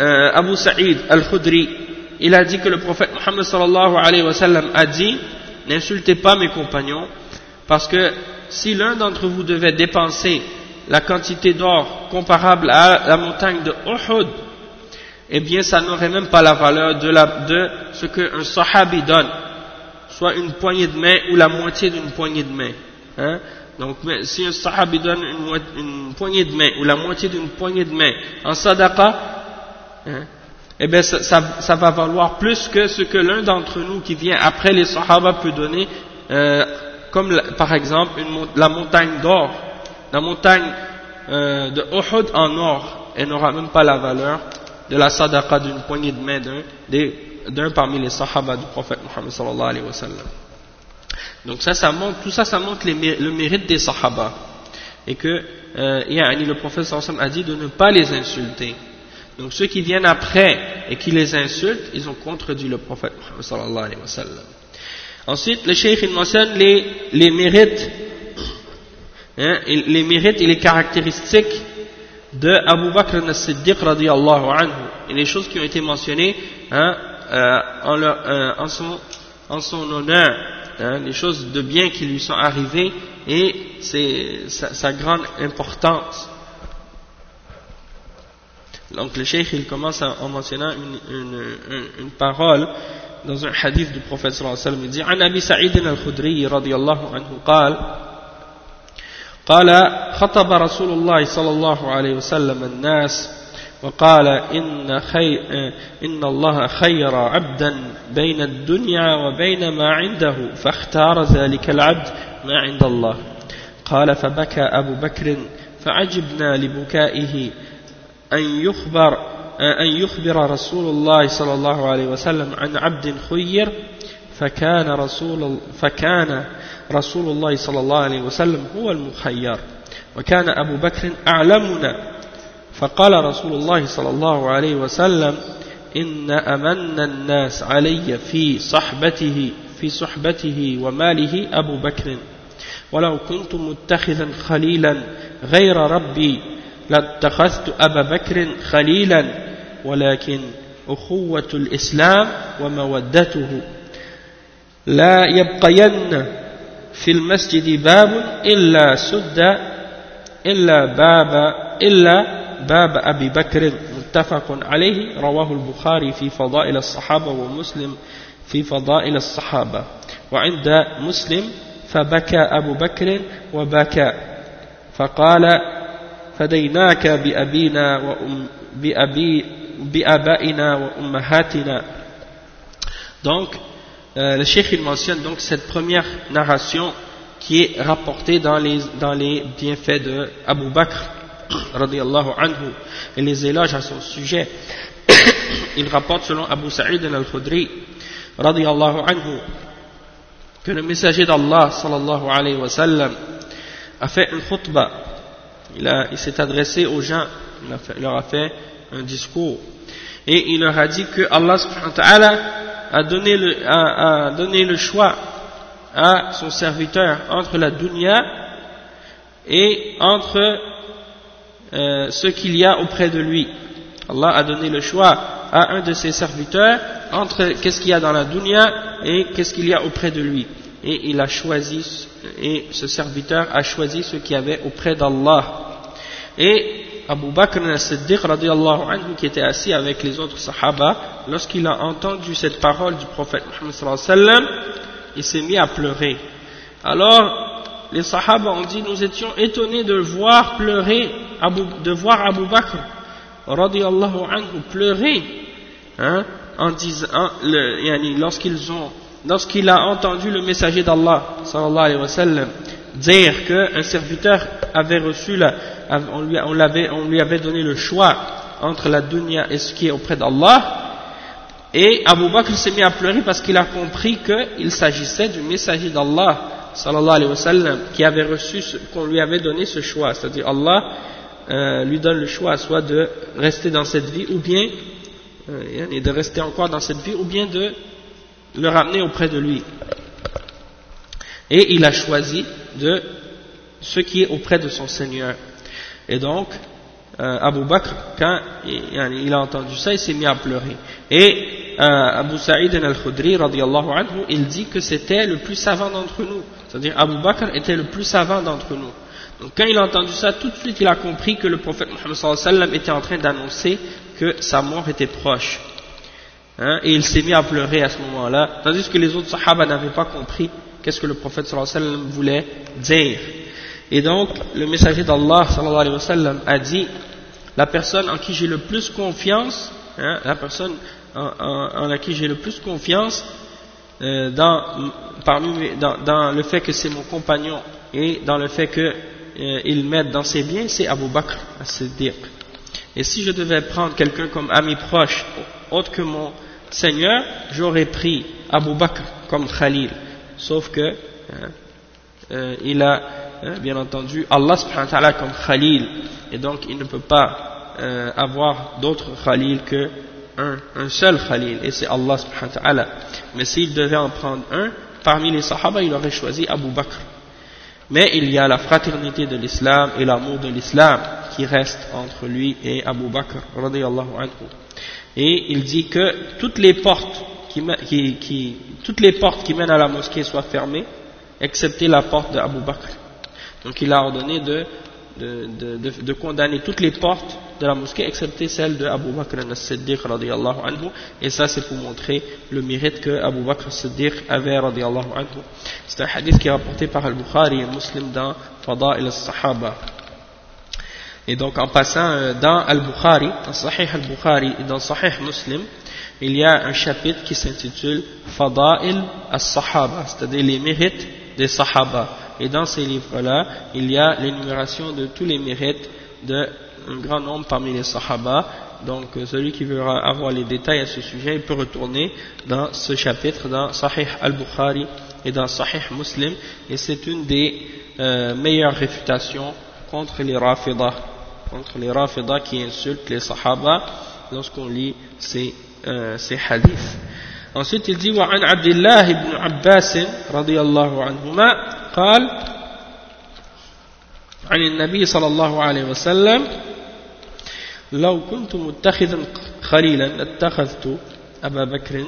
euh, Abu Sa'id al-Khudri il a dit que le prophète Muhammad sallallahu alayhi wa sallam a dit n'insultez pas mes compagnons, parce que si l'un d'entre vous devait dépenser la quantité d'or comparable à la montagne de Uhud, eh bien ça n'aurait même pas la valeur de, ce qu'un sahabi donne, soit une poignée de main ou la moitié d'une poignée de main. Hein. Donc si un sahabi donne une, poignée de main ou la moitié d'une poignée de main en sadaqa, hein, eh bien ça, va valoir plus que ce que l'un d'entre nous qui vient après les Sahaba peut donner, euh, comme par exemple la montagne d'or, la montagne euh, de Uhud en or, elle n'aura même pas la valeur de la sadaqa d'une poignée de main d'un parmi les Sahaba du prophète Muhammad sallallahu alayhi wa sallam. Donc ça, ça montre, tout ça, ça montre le mérite des Sahaba. Et que euh, le prophète sallallahu a dit de ne pas les insulter. Donc ceux qui viennent après et qui les insultent, ils ont contredit le prophète sallam. Ensuite, le cheikh il mentionne les, les mérites, hein, les mérites et les caractéristiques de Abu Bakr al-Siddiq radiallahu anhu. Et les choses qui ont été mentionnées hein, euh, euh, en, son, en, son, honneur, hein, les choses de bien qui lui sont arrivées et sa grande importance Donc le cheikh il commence en mentionnant une, une, une, une parole dans un hadith du prophète sallallahu alayhi wa sallam. Il dit أبي سعيد الخدري رضي الله عنه قال قال خطب رسول الله صلى الله عليه وسلم الناس وقال إن, خي إن الله خير عبدا بين الدنيا وبين ما عنده فاختار ذلك العبد ما عند الله قال فبكى أبو بكر فعجبنا لبكائه أن يخبر أن يخبر رسول الله صلى الله عليه وسلم عن عبد خير فكان رسول فكان رسول الله صلى الله عليه وسلم هو المخير. وكان أبو بكر أعلمنا فقال رسول الله صلى الله عليه وسلم إن أمن الناس علي في صحبته في صحبته وماله أبو بكر. ولو كنت متخذا خليلا غير ربي لاتخذت أبا بكر خليلا ولكن أخوة الإسلام ومودته. لا يبقين في المسجد باب إلا سد إلا باب إلا باب أبي بكر. متفق عليه رواه البخاري في فضائل الصحابة ومسلم في فضائل الصحابة. وعند مسلم فبكى أبو بكر وبكى فقال فديناك بأبينا وأم بأبي بأبائنا وأمهاتنا Donc, euh, le Cheikh il mentionne donc cette première narration qui est rapportée dans les, dans les bienfaits de Abu Bakr radiallahu anhu et les éloges à son sujet. il rapporte selon Abu Sa'id al-Khudri radiallahu anhu que le messager d'Allah sallallahu alayhi wa sallam a fait une khutbah il, s'est adressé aux gens il, leur a fait un discours et il leur a dit que Allah a donné le choix à son serviteur entre la dunya et entre euh, ce qu'il y a auprès de lui. Allah a donné le choix à un de ses serviteurs entre qu'est-ce qu'il y a dans la dunya et qu'est-ce qu'il y a auprès de lui. Et il a choisi, et ce serviteur a choisi ce qu'il y avait auprès d'Allah. Et Abu Bakr al-Siddiq qui était assis avec les autres sahaba, lorsqu'il a entendu cette parole du prophète sallam, il s'est mis à pleurer. Alors, les sahaba ont dit, nous étions étonnés de voir pleurer, Abu, de voir Abu Bakr anhu pleurer, hein, en disant, lorsqu'ils ont, lorsqu'il a entendu le messager d'Allah dire qu'un serviteur avait reçu on lui, on, on lui avait donné le choix entre la dunya et ce qui est auprès d'Allah, et Abu Bakr s'est mis à pleurer parce qu'il a compris qu'il s'agissait du messager d'Allah qui avait reçu, qu'on lui avait donné ce choix, c'est-à-dire Allah euh, lui donne le choix soit de rester dans cette vie ou bien euh, de rester encore dans cette vie ou bien de le ramener auprès de lui. Et il a choisi de ce qui est auprès de son Seigneur. Et donc, euh, Abu Bakr, quand il, a entendu ça, il s'est mis à pleurer. Et euh, Abu Sa'id al-Khudri, anhu, il dit que c'était le plus savant d'entre nous. C'est-à-dire, Abu Bakr était le plus savant d'entre nous. Donc, quand il a entendu ça, tout de suite, il a compris que le prophète Muhammad sallam était en train d'annoncer que sa mort était proche. Hein, et il s'est mis à pleurer à ce moment-là, tandis que les autres sahaba n'avaient pas compris qu'est-ce que le prophète sallam voulait dire. Et donc, le messager d'Allah sallallahu alayhi wa sallam a dit la personne en qui j'ai le plus confiance, hein, la personne en, en, qui j'ai le plus confiance euh, dans, parmi, dans, dans, le fait que c'est mon compagnon et dans le fait qu'il euh, m'aide dans ses biens, c'est Abu Bakr as-Siddiq. Et si je devais prendre quelqu'un comme ami proche, autre que mon Seigneur, j'aurais pris Abu Bakr comme Khalil. Sauf que hein, euh, il a Hein, bien entendu, Allah subhanahu wa ta'ala comme Khalil, et donc il ne peut pas euh, avoir d'autre Khalil que un, un seul Khalil, et c'est Allah subhanahu wa ta'ala. Mais s'il devait en prendre un, parmi les Sahaba, il aurait choisi Abu Bakr. Mais il y a la fraternité de l'islam et l'amour de l'islam qui reste entre lui et Abu Bakr, anhu. Et il dit que toutes les portes qui, toutes les portes qui mènent à la mosquée soient fermées, excepté la porte d'Abu Bakr. Donc il a ordonné de, de, condamner toutes les portes de la mosquée excepté celle de Abu Bakr al-Siddiq anhu. Et ça c'est pour montrer le mérite que Abu Bakr al-Siddiq avait radiallahu anhu. C'est un hadith qui est rapporté par al-Bukhari et muslim dans Fada'il al-Sahaba et donc en passant euh, dans al-Bukhari dans Sahih al-Bukhari et dans Sahih Muslim il y a un chapitre qui s'intitule Fada'il al-Sahaba c'est-à-dire les mérites des Sahaba et dans ces livres-là, il y a l'énumération de tous les mérites d'un grand nombre parmi les Sahaba. Donc euh, celui qui veut avoir les détails à ce sujet, il peut retourner dans ce chapitre, dans Sahih al-Bukhari et dans Sahih Muslim. Et c'est une des euh, meilleures réfutations contre les Rafidah, contre les Rafidah qui insultent les Sahaba lorsqu'on lit ces, euh, ces hadiths. Ensuite, il dit وعن عبد الله بن عباس رضي الله عنهما قال عن النبي صلى الله عليه وسلم لو كنت متخذا خليلا لاتخذت أبا بكر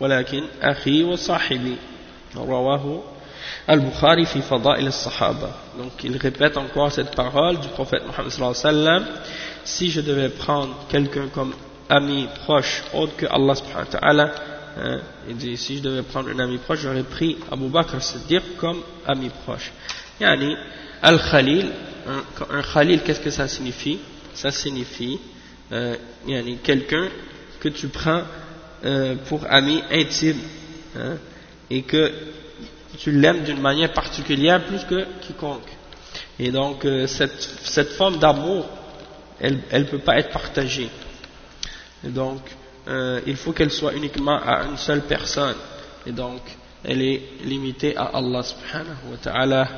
ولكن أخي وصاحبي رواه Al-Bukhari fi fada'il al-sahaba. Donc il répète encore cette parole du prophète Mohammed sallallahu alayhi wa sallam. Si je devais prendre quelqu'un comme ami proche autre que Allah subhanahu wa ta'ala, Hein, il dit si je devais prendre un ami proche, j'aurais pris Abu Bakr dire comme ami proche. Yani, Al-Khalil, un, Khalil, qu'est-ce que ça signifie? Ça signifie euh, yani, quelqu'un que tu prends euh, pour ami intime hein, et que tu l'aimes d'une manière particulière plus que quiconque. Et donc, euh, cette, forme d'amour, elle ne peut pas être partagée. Et donc, euh, il faut qu'elle soit uniquement à une seule personne. Et donc, elle est limitée à Allah subhanahu wa ta'ala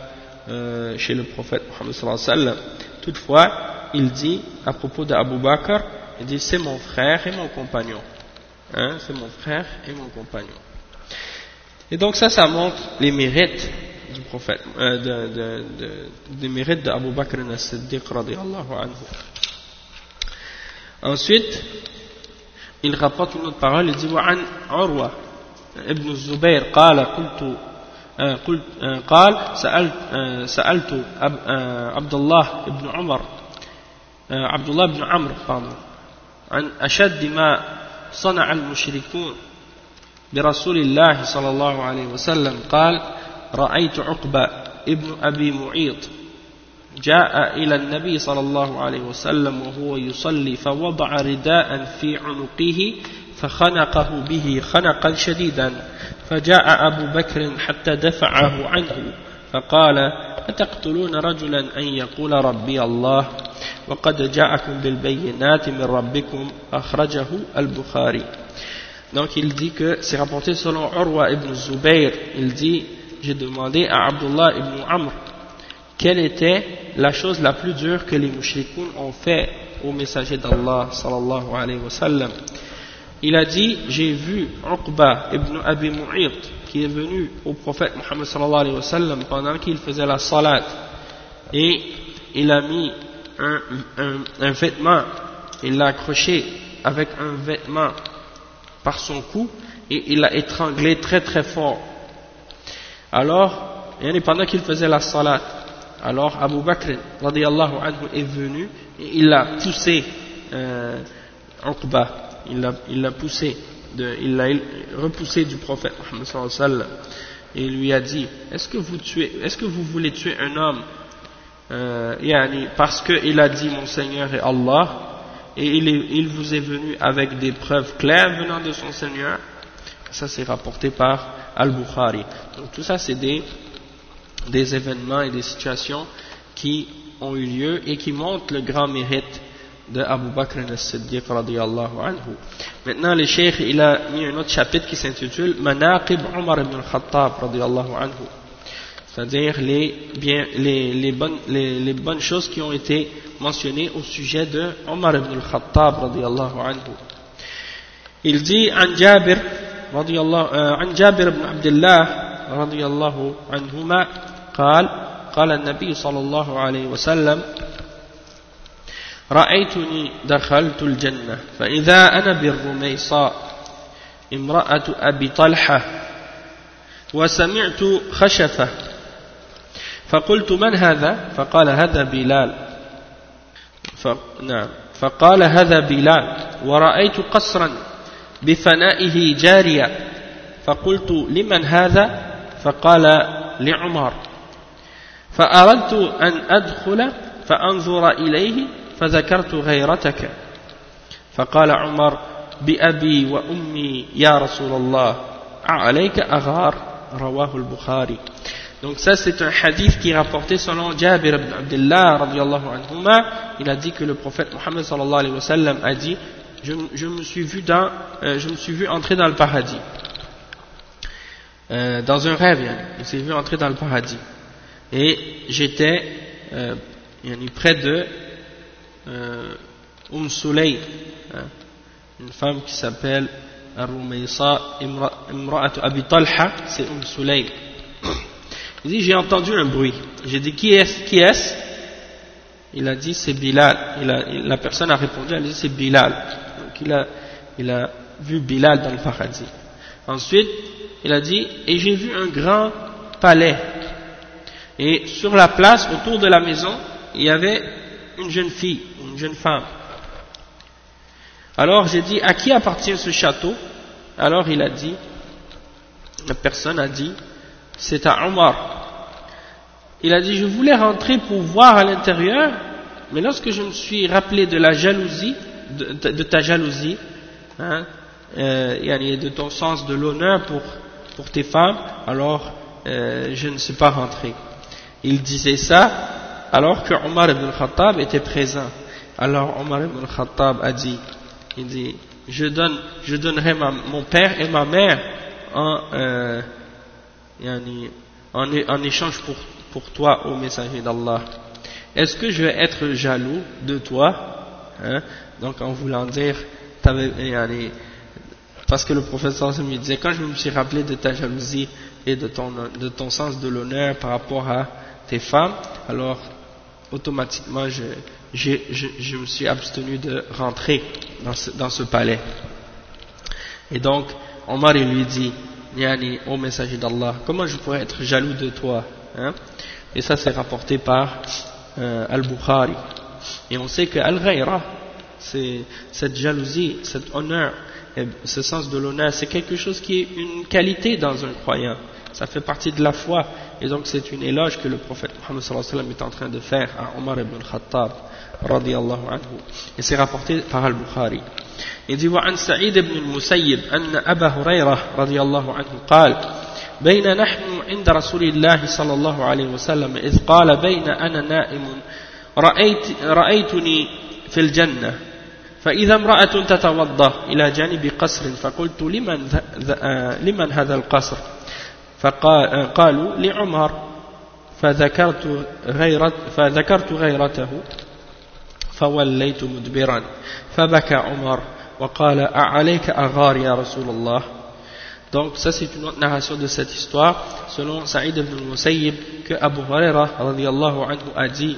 euh, chez le prophète Muhammad sallallahu alayhi wa sallam. Toutefois, il dit à propos d'Abu Bakr, il dit c'est mon frère et mon compagnon. Hein, c'est mon frère et mon compagnon. Et donc ça, ça montre les mérites du prophète, euh, de, de, de, des mérites d'Abu Bakr as-Siddiq radiallahu anhu. Ensuite, il rapporte une autre parole, il dit وعن عروة ابن الزبير قال قلت قلت قال سألت سألت عبد الله بن عمر عبد الله بن عمرو عن أشد ما صنع المشركون برسول الله صلى الله عليه وسلم قال رأيت عقبة ابن أبي معيط جاء إلى النبي صلى الله عليه وسلم وهو يصلي فوضع رداء في عنقه فخنقه به خنقا شديدا فجاء أبو بكر حتى دفعه عنه فقال أتقتلون رجلا أن يقول ربي الله؟ وقد جاءكم بالبينات من ربكم أخرجه البخاري. Donc il dit que c'est rapporté selon Urwa ibn Zubayr, il dit j'ai demandé à Abdullah ibn Amr quelle était la chose la plus dure que les mouchrikoun ont fait au messager d'Allah sallallahu alayhi. Il a dit, j'ai vu Uqba ibn Abi Mu'id qui est venu au prophète Muhammad sallallahu alayhi wa sallam pendant qu'il faisait la salat. Et il a mis un, un, vêtement, il l'a accroché avec un vêtement par son cou et il l'a étranglé très très fort. Alors, pendant qu'il faisait la salat, alors Abu Bakr radiallahu anhu est venu et il a poussé euh, il l'a poussé, il l'a repoussé du prophète sallam et il lui a dit est-ce que vous tuez, est-ce que vous voulez tuer un homme euh, parce qu'il a dit mon Seigneur est Allah et il, vous est venu avec des preuves claires venant de son Seigneur ça c'est rapporté par Al-Bukhari donc tout ça c'est des des événements et des situations qui ont eu lieu et qui montrent le grand mérite de Abu Bakr al-Siddiq anhu. Maintenant, le cheikh, il a mis un autre chapitre qui s'intitule Manaqib Umar ibn al-Khattab anhu C'est-à-dire les, bien, les, les, bonnes, les, les, bonnes choses qui ont été mentionnées au sujet de Omar ibn al-Khattab radiyallahu anhu. Il dit, عن جابر رضي الله عن جابر بن عبد الله رضي الله عنهما قال قال النبي صلى الله عليه وسلم رأيتني دخلت الجنة فإذا أنا بالرميصاء امرأة أبي طلحة وسمعت خشفة فقلت من هذا؟ فقال هذا بلال. نعم. فقال هذا بلال. ورأيت قصرا بفنائه جارية. فقلت لمن هذا؟ فقال لعمر. فأردت أن أدخل فأنظر إليه فذكرت غيرتك. فقال عمر بأبي وأمي يا رسول الله عليك أغار رواه البخاري. Donc ça c'est un hadith qui est rapporté selon Jabir ibn Abdullah radiallahu anhuma. Il a dit que le prophète Muhammad sallallahu alayhi wa sallam a dit je, je, me suis vu euh, je me suis entrer dans le paradis. Euh, dans un rêve, il s'est vu entrer dans le paradis. Et j'étais euh, près de euh, Umm hein, une femme qui s'appelle Ar-Rumaysa Imra'at Abi Talha, c'est Umm Sulay. Il dit j'ai entendu un bruit. J'ai dit qui est-ce Qui est-ce? Il a dit c'est Bilal. La personne a répondu, elle a dit c'est Bilal. Donc il a vu Bilal dans le paradis. Ensuite, il a dit et j'ai vu un grand palais. Et sur la place autour de la maison, il y avait une jeune fille, une jeune femme. Alors j'ai dit à qui appartient ce château? Alors il a dit, la personne a dit c'est à Omar. Il a dit, je voulais rentrer pour voir à l'intérieur, mais lorsque je me suis rappelé de la jalousie, de, ta jalousie, hein, euh, de ton sens de l'honneur pour, tes femmes, alors euh, je ne suis pas rentré. Il disait ça alors que Omar ibn Khattab était présent. Alors Omar ibn Khattab a dit, il dit, je donnerai mon père et ma mère en... Euh, en, échange pour, pour toi, ô messager d'Allah. Est-ce que je vais être jaloux de toi hein? Donc en voulant dire, parce que le professeur me disait, quand je me suis rappelé de ta jalousie et de ton, de ton sens de l'honneur par rapport à tes femmes, alors automatiquement je, je, je, me suis abstenu de rentrer dans ce, dans ce palais. Et donc, Omar il lui dit, yani, au messager d'Allah, comment je pourrais être jaloux de toi hein? Et ça c'est rapporté par euh, Al-Bukhari. Et on sait que Al-Ghayra, c'est cette jalousie, cet honneur, ce sens de l'honneur, c'est quelque chose qui est une qualité dans un croyant. Ça fait partie de la foi. Et donc c'est une éloge que le prophète sallam est en train de faire à Omar ibn anhu. Et c'est rapporté par Al-Bukhari. Il dit وعن سعيد بن المسيب أن أبا هريرة رضي الله عنه قال بين نحن عند رسول الله صلى الله عليه وسلم إذ قال بين أنا نائم رأيت رأيتني في الجنة فإذا امرأة تتوضأ إلى جانب قصر فقلت لمن, لمن هذا القصر؟ فقالوا لعمر فذكرت, غيرت فذكرت غيرته فوليت مدبرا فبكى عمر donc ça c'est une autre narration de cette histoire. Selon Saïd ibn Musayyib que Abu Huraira a dit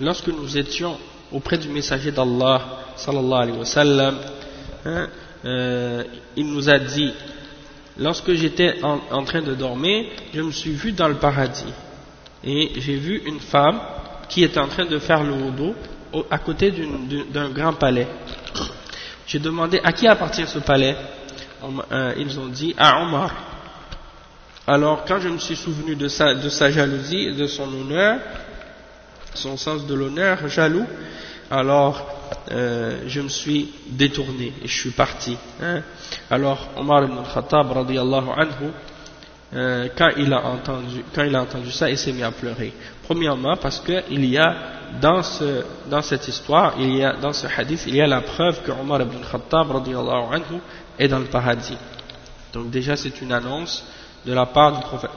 lorsque nous étions auprès du messager d'Allah sallallahu alayhi wa sallam hein, euh, il nous a dit lorsque j'étais en, train de dormir je me suis vu dans le paradis. Et j'ai vu une femme qui était en train de faire le wudu à côté d'un grand palais j'ai demandé à qui appartient ce palais euh, Ils ont dit à Omar. Alors quand je me suis souvenu de sa, de sa jalousie de son honneur, son sens de l'honneur, jaloux, alors euh, je me suis détourné et je suis parti. Hein. Alors Omar ibn Khattab radiallahu anhu, euh, quand, il a entendu, quand il a entendu ça, il s'est mis à pleurer. Premièrement parce qu'il y a dans, ce, dans cette histoire, il y a, dans ce hadith, il y a la preuve que Omar ibn Khattab anhu, est dans le paradis. Donc déjà c'est une annonce de la part du prophète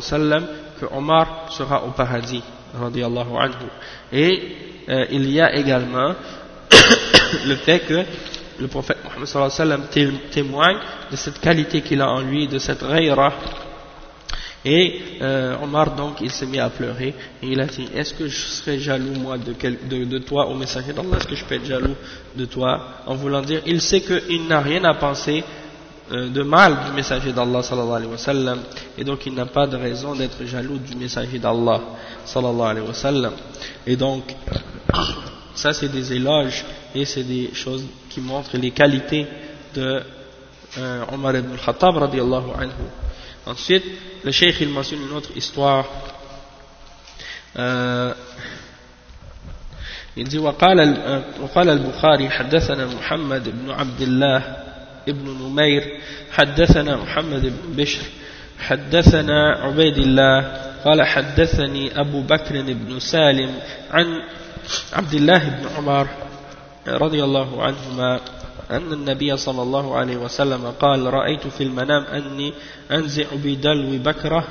sallam que Omar sera au paradis anhu. Et euh, il y a également le fait que le prophète sallam témoigne de cette qualité qu'il a en lui, de cette rayra et euh, Omar donc il s'est mis à pleurer et il a dit est-ce que je serais jaloux moi de, de, de toi au messager? d'Allah est-ce que je peux être jaloux de toi en voulant dire il sait qu'il n'a rien à penser euh, de mal du messager d'Allah sallallahu alayhi wa sallam et donc il n'a pas de raison d'être jaloux du messager d'Allah sallallahu alayhi wa sallam. Et donc ça c'est des éloges et c'est des choses qui montrent les qualités de euh, Omar ibn al-Khattab radiallahu anhu ensuite le cheikh il mentionne une autre histoire. Euh, il dit وقال, البخاري حدثنا محمد بن عبد الله ابن نمير حدثنا محمد بن بشر حدثنا عبيد الله قال حدثني أبو بكر بن سالم عن عبد الله بن عمر رضي الله عنهما أن النبي صلى الله عليه وسلم قال رأيت في المنام أني أنزع بدلو بكرة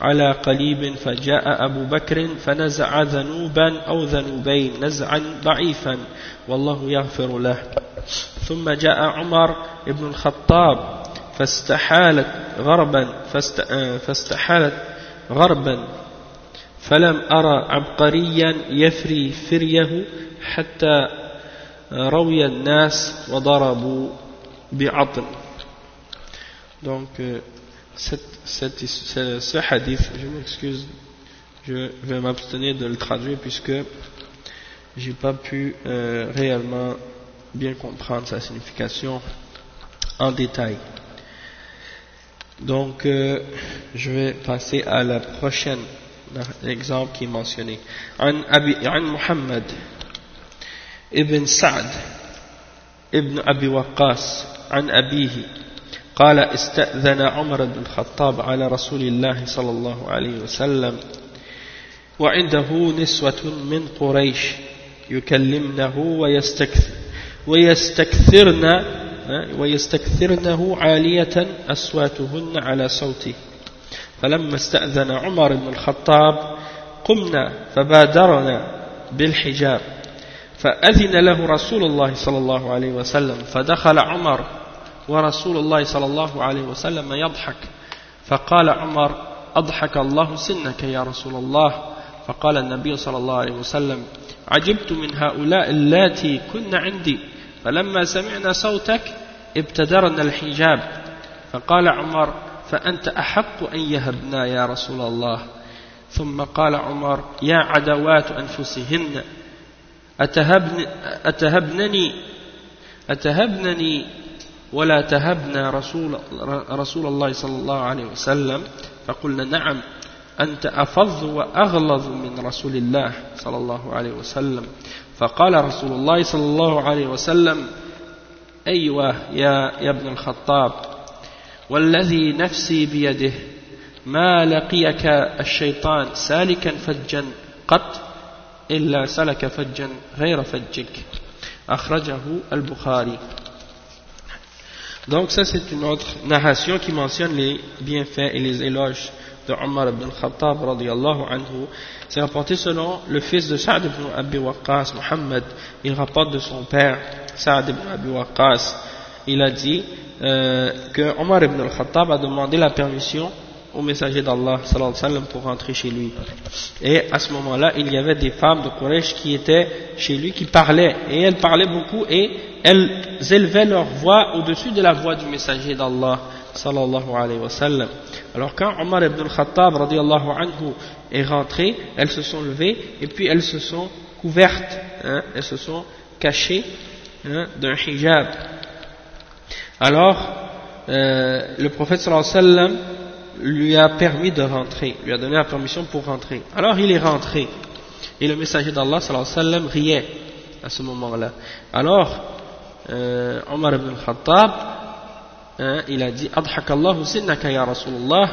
على قليب فجاء أبو بكر فنزع ذنوبا أو ذنوبين نزعا ضعيفا والله يغفر له. ثم جاء عمر بن الخطاب فاستحالت غربا فاستحالت غربا فلم أرى عبقريا يفري فريه حتى روي الناس وضربوا بعطن donc euh, cette, cette, ce, ce hadith je m'excuse je vais m'abstenir de le traduire puisque j'ai pas pu euh, réellement bien comprendre sa signification en détail. Donc, euh, je vais passer à la prochaine exemple qui est mentionné. عن, أبي, عن محمد ابن سعد ابن أبي وقاص عن أبيه قال استأذن عمر بن الخطاب على رسول الله صلى الله عليه وسلم وعنده نسوة من قريش يكلمنه ويستكثر ويستكثرن ويستكثرنه عالية أصواتهن على صوته. فلما استأذن عمر بن الخطاب قمنا فبادرنا بالحجاب. فأذن له رسول الله صلى الله عليه وسلم فدخل عمر ورسول الله صلى الله عليه وسلم يضحك. فقال عمر أضحك الله سنك يا رسول الله. فقال النبي صلى الله عليه وسلم عجبت من هؤلاء اللاتي كن عندي فلما سمعنا صوتك ابتدرنا الحجاب. فقال عمر فأنت أحق أن يهبنا يا رسول الله. ثم قال عمر يا عدوات أنفسهن. أتهبن أتهبنني أتهبنني ولا تهبنا رسول, رسول الله صلى الله عليه وسلم. فقلنا نعم أنت أفظ وأغلظ من رسول الله صلى الله عليه وسلم. فقال رسول الله صلى الله عليه وسلم أيوة يا, يا ابن الخطاب والذي نفسي بيده ما لقيك الشيطان سالكا فجا قط إلا سلك فجا غير فجك أخرجه البخاري Donc ça c'est une autre narration qui mentionne les bienfaits et les éloges de Omar ibn Khattab radiallahu anhu. C'est rapporté selon le fils de Saad ibn Abi Waqqas, Muhammad. Il rapporte de son père, Saad ibn Abi Waqqas. Il a dit euh, que Omar ibn al-Khattab a demandé la permission au messager d'Allah pour rentrer chez lui. Et à ce moment-là, il y avait des femmes de Quraysh qui étaient chez lui, qui parlaient. Et elles parlaient beaucoup et elles élevaient leur voix au-dessus de la voix du messager d'Allah. Alors quand Omar ibn al-Khattab anhu est rentré, elles se sont levées et puis elles se sont couvertes, hein, elles se sont cachées hein, d'un hijab. Alors, euh, le prophète sallallahu alayhi wa sallam lui a permis de rentrer, lui a donné la permission pour rentrer. Alors il est rentré et le messager d'Allah sallallahu alayhi wa sallam riait à ce moment-là. Alors, euh, Omar ibn al-Khattab hein, il a dit Adhakallahu sinnaka ya Rasulullah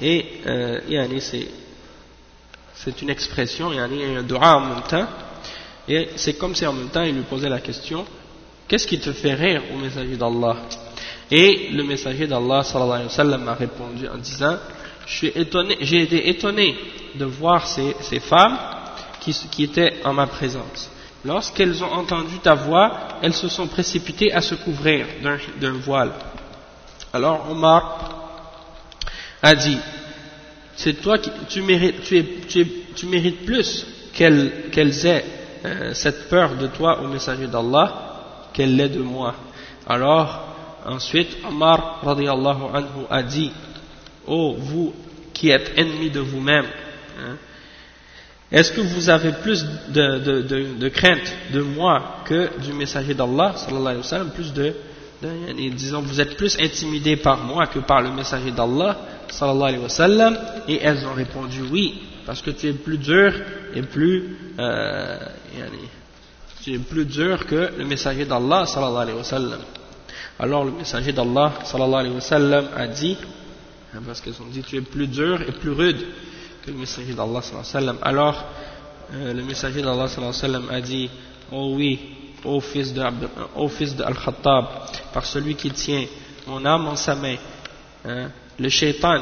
et euh, c'est une expression yani, un dua en même temps et c'est comme si en même temps il lui posait la question qu'est-ce qui te fait rire au messager d'Allah? Et le messager d'Allah sallallahu alayhi wa sallam a répondu en disant j'ai été étonné de voir ces, ces femmes qui, qui étaient en ma présence lorsqu'elles ont entendu ta voix, elles se sont précipitées à se couvrir d'un voile. Alors Omar a dit, c'est toi qui tu mérites, tu, mérites plus qu'elles aient euh, cette peur de toi au messager d'Allah qu'elle l'ait de moi. Alors ensuite Omar radiallahu anhu a dit oh vous qui êtes ennemis de vous-même hein, est-ce que vous avez plus de, de, de, crainte de moi que du messager d'Allah sallallahu alayhi sallam plus de, disons vous êtes plus intimidés par moi que par le messager d'Allah sallallahu alayhi wa sallam et elles ont répondu oui parce que tu es plus dur et plus euh, tu es plus dur que le messager d'Allah sallallahu alayhi wa sallam alors le messager d'Allah sallallahu alayhi wa a dit hein, parce qu'ils ont dit tu es plus dur et plus rude que le messager d'Allah alors euh, le messager d'Allah a dit oh oui ô fils de, fils de Al-Khattab par celui qui tient mon âme en sa main hein, le shaitan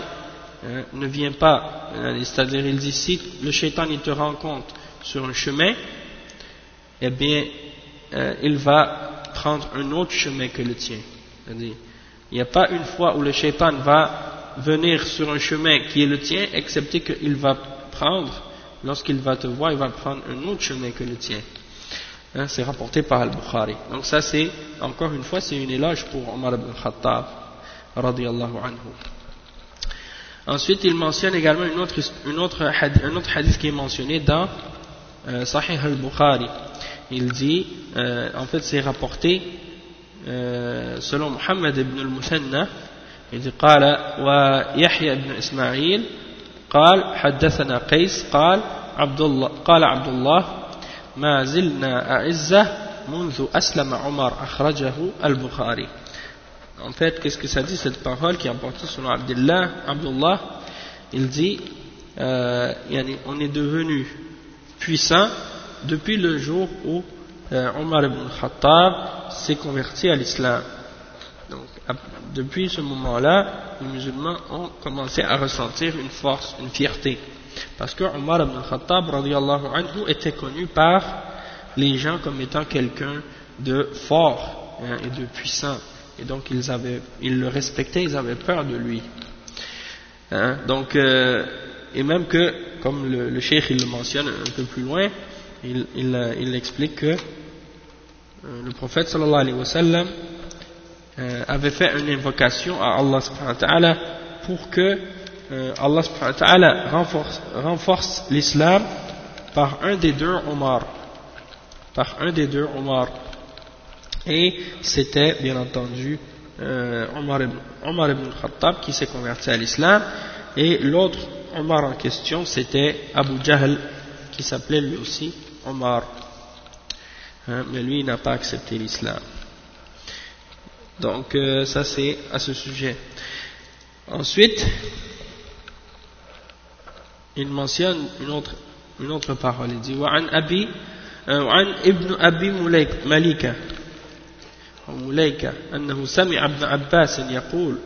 hein, ne vient pas c'est-à-dire il dit si le shaitan il te rencontre sur un chemin eh bien euh, il va prendre un autre chemin que le tien il n'y a pas une fois où le shaitan va venir sur un chemin qui est le tien, excepté qu'il va prendre, lorsqu'il va te voir, il va prendre un autre chemin que le tien. Hein, c'est rapporté par Al-Bukhari. Donc ça c'est, encore une fois, c'est une éloge pour Omar ibn Khattab, radiallahu anhu. Ensuite, il mentionne également une autre, une autre, un autre hadith qui est mentionné dans euh, Sahih al-Bukhari. Il dit, euh, en fait c'est rapporté euh, selon Muhammad ibn al-Musanna, إذ قال ويحيى بن إسماعيل قال حدثنا قيس قال قال عبد الله ما زلنا أعزة منذ أسلم عمر أخرجه البخاري En fait, qu'est-ce que ça dit cette parole qui est apportée selon Abdullah, Abdullah Il dit, euh, on est devenu puissant depuis le jour où euh, Omar ibn Khattab s'est converti à l'islam. Donc, depuis ce moment-là, les musulmans ont commencé à ressentir une force, une fierté. Parce que Omar ibn Khattab anhu, était connu par les gens comme étant quelqu'un de fort hein, et de puissant. Et donc ils, avaient, ils le respectaient, ils avaient peur de lui. Hein, donc, euh, et même que, comme le, le cheikh il le mentionne un peu plus loin, il, il, explique que euh, le prophète sallallahu alayhi wa sallam euh, avait fait une invocation à Allah subhanahu pour que euh, Allah subhanahu renforce, l'islam par un des deux Omar. Par un des deux Omar. Et c'était bien entendu euh, Omar, ibn, Omar Khattab qui s'est converti à l'islam. Et l'autre Omar en question c'était Abu Jahl qui s'appelait lui aussi Omar hein, mais lui il n'a pas accepté l'islam donc euh, ça c'est à ce sujet. Ensuite, il mentionne une autre, une autre parole. Il dit وعن أبي وعن ابن أبي مليكة مليكة أنه سمع ابن عباس يقول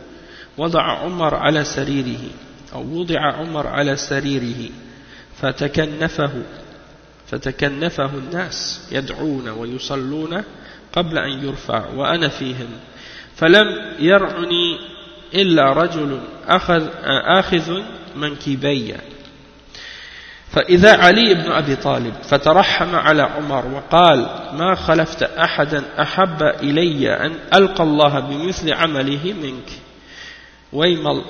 وضع عمر على سريره أو وضع عمر على سريره فتكنفه فتكنفه الناس يدعون ويصلون قبل أن يرفع وأنا فيهم. فلم يرعني إلا رجل أخذ آخذ منكبي. فإذا علي بن أبي طالب فترحم على عمر وقال ما خلفت أحدا أحب إلي أن ألقى الله بمثل عمله منك؟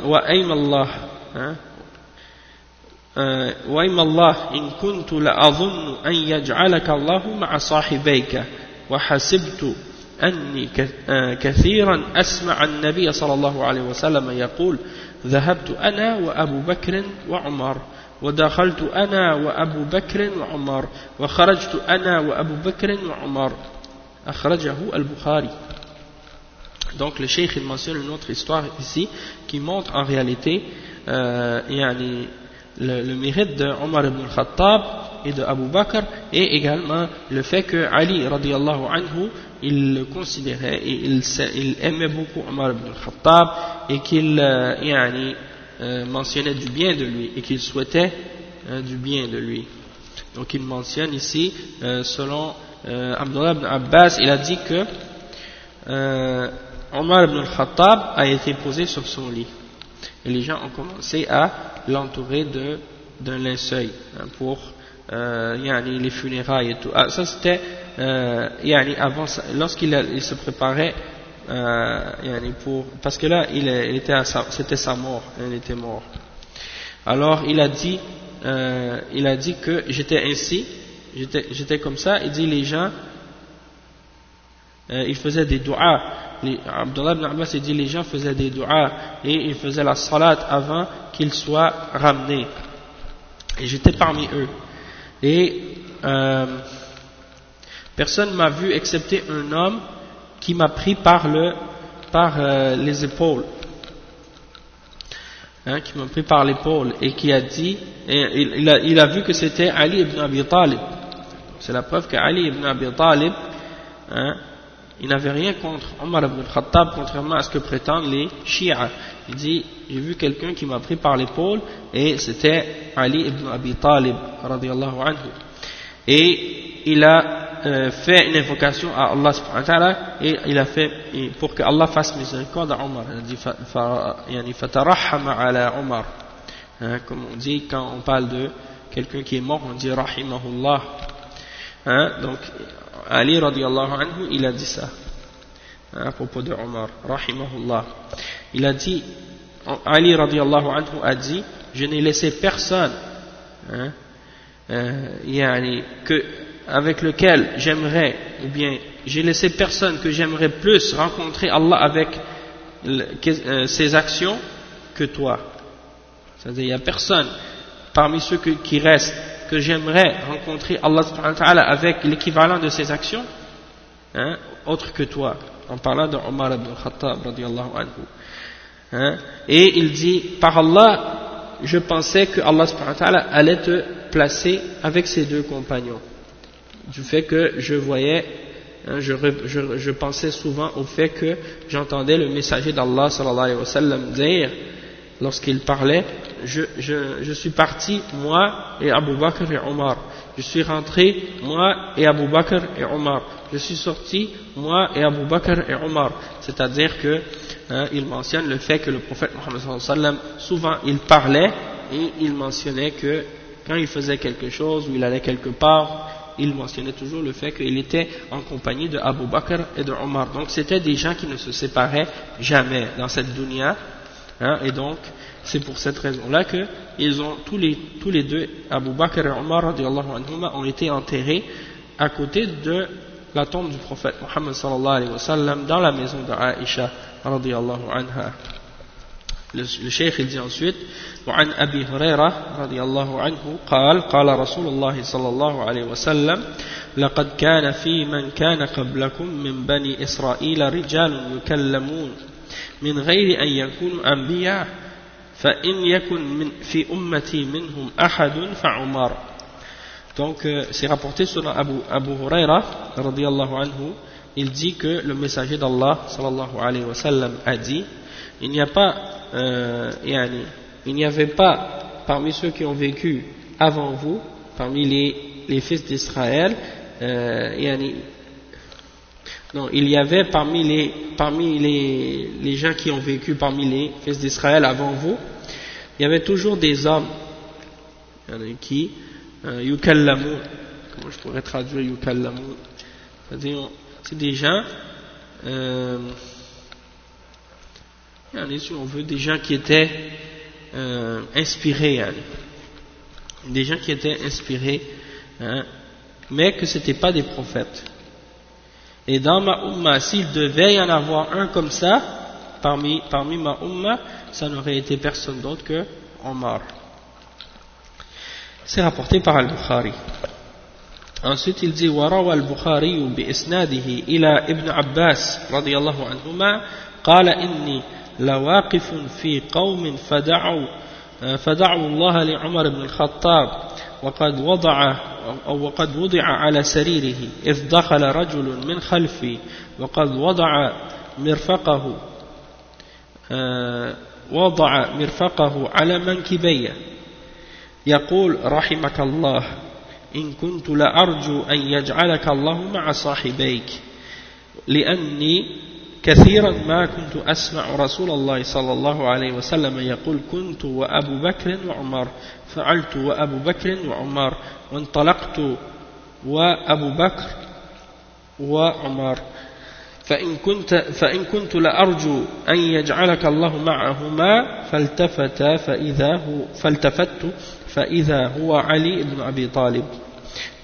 وأيم الله وأيم الله إن كنت لأظن أن يجعلك الله مع صاحبيك وحسبت أني كثيرا أسمع النبي صلى الله عليه وسلم يقول ذهبت أنا وأبو بكر وعمر ودخلت أنا وأبو بكر وعمر وخرجت أنا وأبو بكر وعمر. أخرجه البخاري. Donc le cheikh il mentionne une autre histoire ici qui montre en réalité euh, yani, le, mérite de Omar ibn Khattab et de Abu Bakr et également le fait que Ali radiallahu anhu il le considérait et il, aimait beaucoup Omar ibn Khattab et qu'il euh, euh, mentionnait du bien de lui et qu'il souhaitait euh, du bien de lui. Donc il mentionne ici selon Abdullah ibn Abbas il a dit que Omar ibn Khattab a été posé sur son lit et les gens ont commencé à l'entourer d'un linceul hein, pour euh, les funérailles et tout. Ah, ça c'était euh, avant, lorsqu'il se préparait euh, parce que là, c'était sa mort, il était mort. Alors, il a dit, il a dit que j'étais ainsi, j'étais comme ça, il dit les gens, euh, ils faisaient des doigts, Abdullah ibn Abbas il dit les gens faisaient des doigts et ils faisaient la salat avant qu'ils soient ramenés. Et j'étais parmi eux. Et euh, personne m'a vu excepté un homme qui m'a pris par, le, par euh, les épaules. Hein, qui m'a pris par l'épaule et qui a dit, il, a, il, a, vu que c'était Ali ibn Abi Talib. C'est la preuve qu'Ali ibn Abi Talib, hein, il n'avait rien contre Omar ibn Khattab, contrairement à ce que prétendent les Shia. Il dit, j'ai vu quelqu'un qui m'a pris par l'épaule, et c'était Ali ibn Abi Talib, radiallahu anhu. Et il a euh, fait une invocation à Allah subhanahu wa ta'ala et il a fait pour que Allah fasse miséricorde à Omar il dit fatarahama ala Omar hein, comme on dit quand on parle de quelqu'un qui est mort on dit rahimahullah hein, donc Ali radiallahu anhu il a dit ça hein, à propos de Omar rahimahullah il a dit Ali radiallahu anhu a dit je n'ai laissé personne hein, euh, que avec lequel j'aimerais, ou bien j'ai laissé personne que j'aimerais plus rencontrer Allah avec euh, ses actions que toi. C'est-à-dire, il n'y a personne parmi ceux qui restent que j'aimerais rencontrer Allah avec l'équivalent de ses actions, hein, autre que toi, en parlant de Omar ibn Khattab, anhu. Hein, et il dit, par Allah, je pensais que Allah allait te placer avec ses deux compagnons du fait que je voyais, hein, je, je, je, pensais souvent au fait que j'entendais le messager d'Allah sallallahu alayhi wa sallam dire, lorsqu'il parlait, je, je, je, suis parti, moi et Abu Bakr et Omar. Je suis rentré, moi et Abu Bakr et Omar. Je suis sorti, moi et Abu Bakr et Omar. C'est-à-dire que hein, il mentionne le fait que le prophète Mohammed souvent il parlait et il mentionnait que quand il faisait quelque chose ou il allait quelque part, il mentionnait toujours le fait qu'il était en compagnie de Abu Bakr et de Omar. Donc c'était des gens qui ne se séparaient jamais dans cette dunya. Hein, et donc c'est pour cette raison-là que ils ont tous les, tous les deux, Abu Bakr et Omar ont été enterrés à côté de la tombe du prophète Muhammad sallallahu alayhi wa sallam dans la maison de Aisha radiallahu anha. Le, le cheikh il dit ensuite وعن أبي هريرة رضي الله عنه قال قال رسول الله صلى الله عليه وسلم لقد كان في من كان قبلكم من بني إسرائيل رجال يكلمون من غير أن يكونوا أنبياء فإن يكن من في أمتي منهم أحد فعمر Donc euh, c'est rapporté selon Abu, Abu Huraira radiallahu anhu, il dit que le messager d'Allah sallallahu alayhi wa sallam a dit il n'y a pas euh, yani, il n'y avait pas parmi ceux qui ont vécu avant vous, parmi les, les fils d'Israël, euh, non, il y avait parmi les, parmi les, les gens qui ont vécu parmi les fils d'Israël avant vous, il y avait toujours des hommes qui, euh, comment je pourrais traduire yukallamu, c'est-à-dire, c'est des gens, euh, on veut des gens qui étaient euh, inspirés, hein. des gens qui étaient inspirés, hein, mais que ce n'étaient pas des prophètes. Et dans ma umma, s'il devait y en avoir un comme ça, parmi, parmi ma umma, ça n'aurait été personne d'autre que Omar. C'est rapporté par Al-Bukhari. Ensuite, il dit وروى البخاري بإسناده إلى ابن عباس رضي الله عنهما قال إني لواقف في قوم فدعوا فدعوا الله لعمر بن الخطاب وقد وضع أو وقد وضع على سريره إذ دخل رجل من خلفي وقد وضع مرفقه وضع مرفقه على منكبي يقول رحمك الله إن كنت لأرجو أن يجعلك الله مع صاحبيك لأني كثيرا ما كنت أسمع رسول الله صلى الله عليه وسلم يقول كنت وأبو بكر وعمر فعلت وأبو بكر وعمر وانطلقت وأبو بكر وعمر. فإن كنت, فإن كنت لأرجو أن يجعلك الله معهما فالتفت فإذا هو فالتفت فإذا هو علي بن أبي طالب.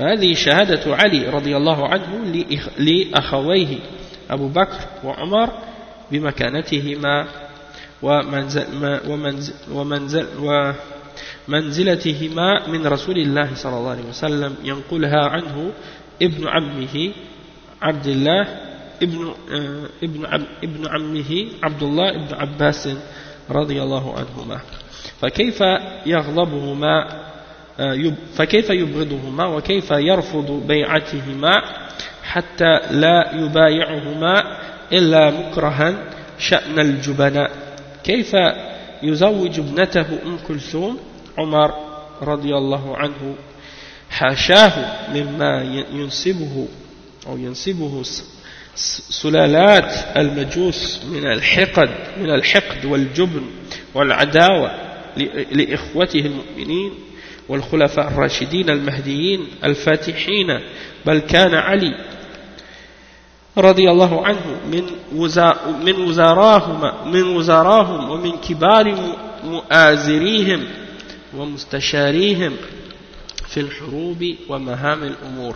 هذه شهادة علي رضي الله عنه لأخويه. أبو بكر وعمر بمكانتهما ومنزل ومنزل ومنزل ومنزلتهما من رسول الله صلى الله عليه وسلم. ينقلها عنه ابن عمه عبد الله ابن ابن ابن عمه عبد الله ابن عباس رضي الله عنهما. فكيف يغضبهما فكيف يبغضهما وكيف يرفض بيعتهما حتى لا يبايعهما إلا مكرها شأن الجبناء. كيف يزوج ابنته أم كلثوم؟ عمر رضي الله عنه حاشاه مما ينسبه أو ينسبه سلالات المجوس من الحقد من الحقد والجبن والعداوة لإخوته المؤمنين والخلفاء الراشدين المهديين الفاتحين. بل كان علي رضي الله عنه من من وزراهم من وزراهم ومن كبار مؤازريهم ومستشاريهم في الحروب ومهام الأمور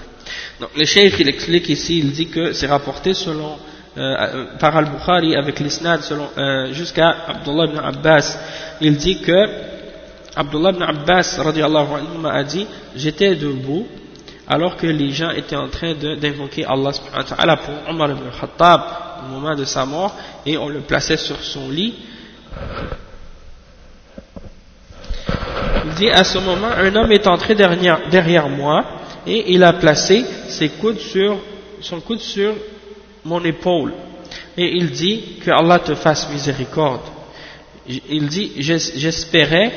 Donc, le cheikh il explique ici, il dit que c'est rapporté selon euh, par Al-Bukhari avec l'isnad euh, jusqu'à Abdullah ibn Abbas. Il dit que Abdullah ibn Abbas anhu a dit J'étais debout alors que les gens étaient en train d'invoquer Allah pour Omar ibn Khattab au moment de sa mort et on le plaçait sur son lit. Il dit à ce moment, un homme est entré derrière, derrière moi et il a placé ses coudes sur, son coude sur mon épaule. Et il dit que Allah te fasse miséricorde. Il dit, j'espérais,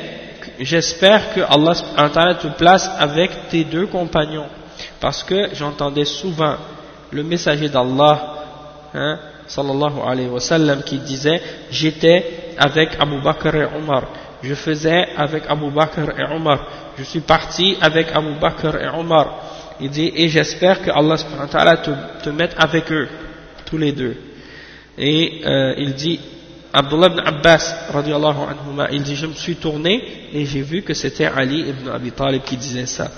j'espère que Allah te place avec tes deux compagnons. Parce que j'entendais souvent le messager d'Allah, hein, sallallahu alayhi wa qui disait, j'étais avec Abu Bakr et Omar. Je faisais avec Abu Bakr et Omar. Je suis parti avec Abu Bakr et Omar. Il dit, et j'espère que Allah te, te mette avec eux, tous les deux. Et euh, il dit, Abdullah ibn Abbas, anhuma, il dit, je me suis tourné et j'ai vu que c'était Ali ibn Abi Talib qui disait ça.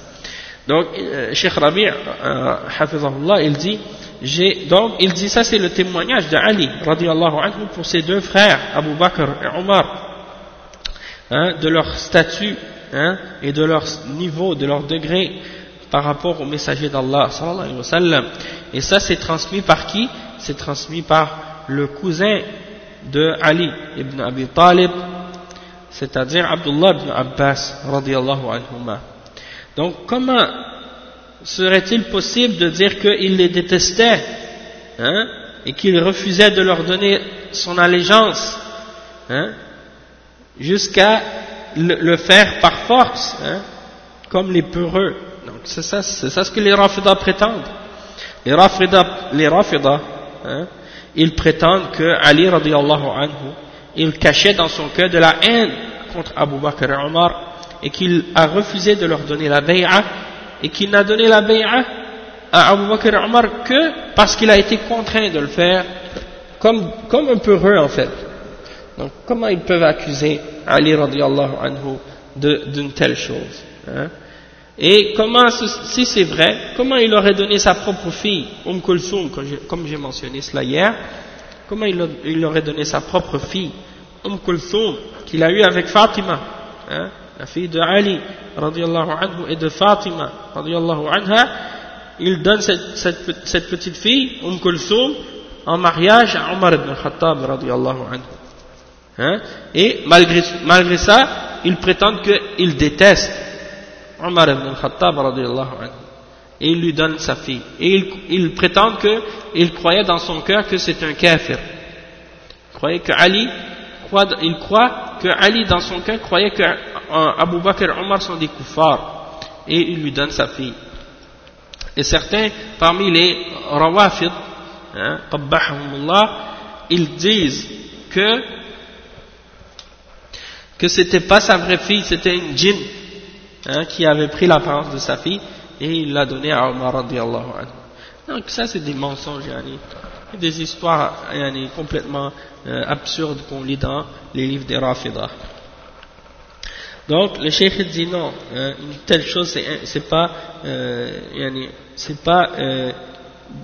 Donc, euh, Cheikh Rabi', euh, il dit, donc, il dit, ça c'est le témoignage de Ali, anhu, pour ses deux frères, Abu Bakr et Omar, hein, de leur statut, hein, et de leur niveau, de leur degré, par rapport au messager d'Allah sallallahu alayhi wa sallam. Et ça c'est transmis par qui? C'est transmis par le cousin de Ali ibn Abi Talib, c'est-à-dire Abdullah ibn Abbas radiallahu anhuma. Donc comment serait-il possible de dire qu'il les détestait hein, et qu'il refusait de leur donner son allégeance hein, jusqu'à le, faire par force, hein, comme les peureux? Donc c'est ça, ça ce que les Rafida prétendent. Les Rafida, les ils prétendent que Ali radiallahu anhu, il cachait dans son cœur de la haine contre Abu Bakr et Omar et qu'il a refusé de leur donner la bay'a et qu'il n'a donné la bay'a à Abu Bakr Omar que parce qu'il a été contraint de le faire comme, comme un peureux en fait. Donc comment ils peuvent accuser Ali radiallahu anhu d'une telle chose hein? Et comment, si c'est vrai, comment il aurait donné sa propre fille, Umm Kulsum, comme j'ai mentionné cela hier, comment il, aurait donné sa propre fille, Umm Kulsum, qu'il a eu avec Fatima, hein, la fille de Ali, anhu, et de Fatima, anha, il donne cette, petite fille, Umm en mariage à Omar ibn Khattab, anhu. Hein, et malgré, malgré ça, ils prétendent qu'ils détestent Omar ibn al-Khattab anhu, et il lui donne sa fille. Et il, il prétend qu'il croyait dans son cœur que c'est un kafir. Il croyait que Ali, il croit que Ali dans son cœur croyait que Abu Bakr Omar sont des kuffars. Et il lui donne sa fille. Et certains, parmi les rawafid, hein, ils disent que que c'était pas sa vraie fille, c'était une djinn hein, qui avait pris l'apparence de sa fille et il l'a donné à Omar. Donc ça c'est des mensonges, yani. des histoires complètement euh, absurdes qu'on lit dans les livres des Rafidah. Donc le cheikh dit non, hein, une telle chose c'est pas, euh, c'est pas, euh,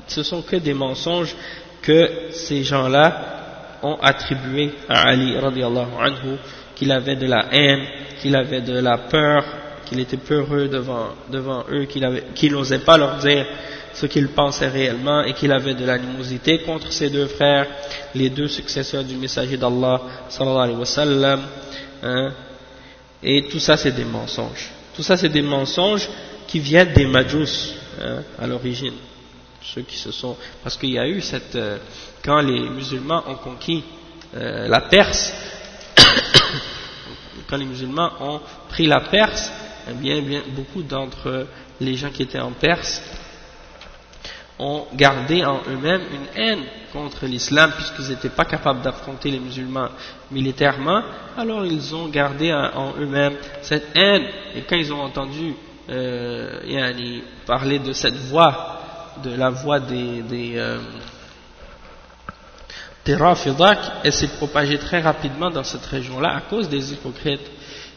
ce sont que des mensonges que ces gens-là ont attribués à Ali radiallahu anhu, qu'il avait de la haine, qu'il avait de la peur, qu'il était peureux devant, devant eux, qu'il n'osait pas leur dire ce qu'il pensait réellement et qu'il avait de l'animosité contre ses deux frères, les deux successeurs du messager d'Allah sallallahu alayhi wa sallam. Hein, et tout ça, c'est des mensonges. Tout ça, c'est des mensonges qui viennent des Majus hein, à l'origine. Ceux qui se sont, parce qu'il y a eu cette, euh, quand les musulmans ont conquis euh, la Perse, quand les musulmans ont pris la Perse, eh bien, bien beaucoup d'entre les gens qui étaient en Perse ont gardé en eux-mêmes une haine contre l'islam puisqu'ils n'étaient pas capables d'affronter les musulmans militairement, alors ils ont gardé en eux-mêmes cette haine. Et quand ils ont entendu euh, parler de cette voix, de la voix des, des, euh, elle s'est propagée très rapidement dans cette région-là à cause des hypocrites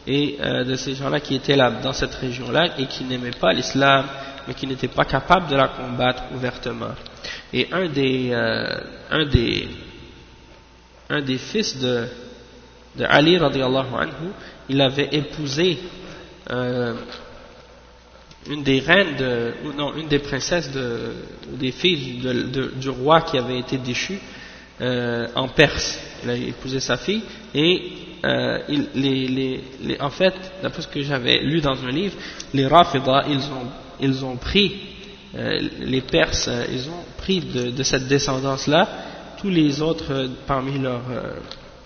et euh, de ces gens-là qui étaient là dans cette région-là et qui n'aimaient pas l'islam mais qui n'étaient pas capables de la combattre ouvertement. Et un des, euh, un des, un des fils de, de Ali anhu, il avait épousé euh, une des reines, de, ou non, une des princesses de, des filles du roi qui avait été déchu euh, en Perse. Il a épousé sa fille et il, les, les, les, en fait, d'après ce que j'avais lu dans un livre, les Rafida, ils ont ils ont pris, euh, les Perses, euh, ils ont pris de, cette descendance-là tous les autres euh, parmi leurs...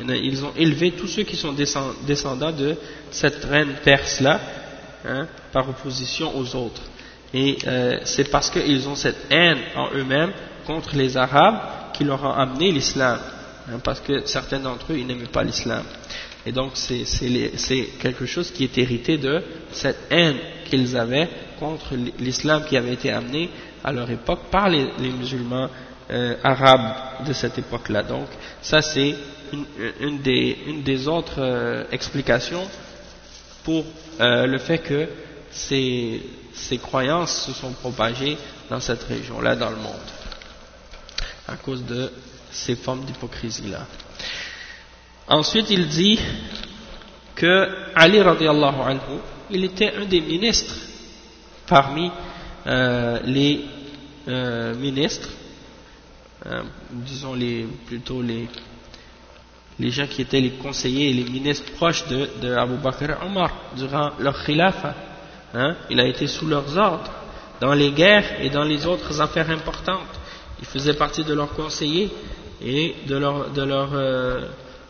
ils ont élevé tous ceux qui sont descendants de cette reine perse-là, hein, par opposition aux autres. Et c'est parce qu'ils ont cette haine en eux-mêmes contre les Arabes qui leur ont amené l'islam. Hein, parce que certains d'entre eux, ils n'aimaient pas l'islam. Et donc c'est quelque chose qui est hérité de cette haine qu'ils avaient contre l'islam qui avait été amené à leur époque par les, musulmans euh, arabes de cette époque-là. Donc ça c'est une, des, autres euh, explications pour euh, le fait que ces, ces croyances se sont propagées dans cette région-là dans le monde à cause de ces formes d'hypocrisie-là. Ensuite, il dit que Ali radiallahu anhu, il était un des ministres parmi euh, les euh, ministres, euh, disons les, plutôt les, les gens qui étaient les conseillers et les ministres proches de, de Abu Bakr Omar durant leur khilafa. Hein, il a été sous leurs ordres dans les guerres et dans les autres affaires importantes. Il faisait partie de leurs conseillers et de leur, de leur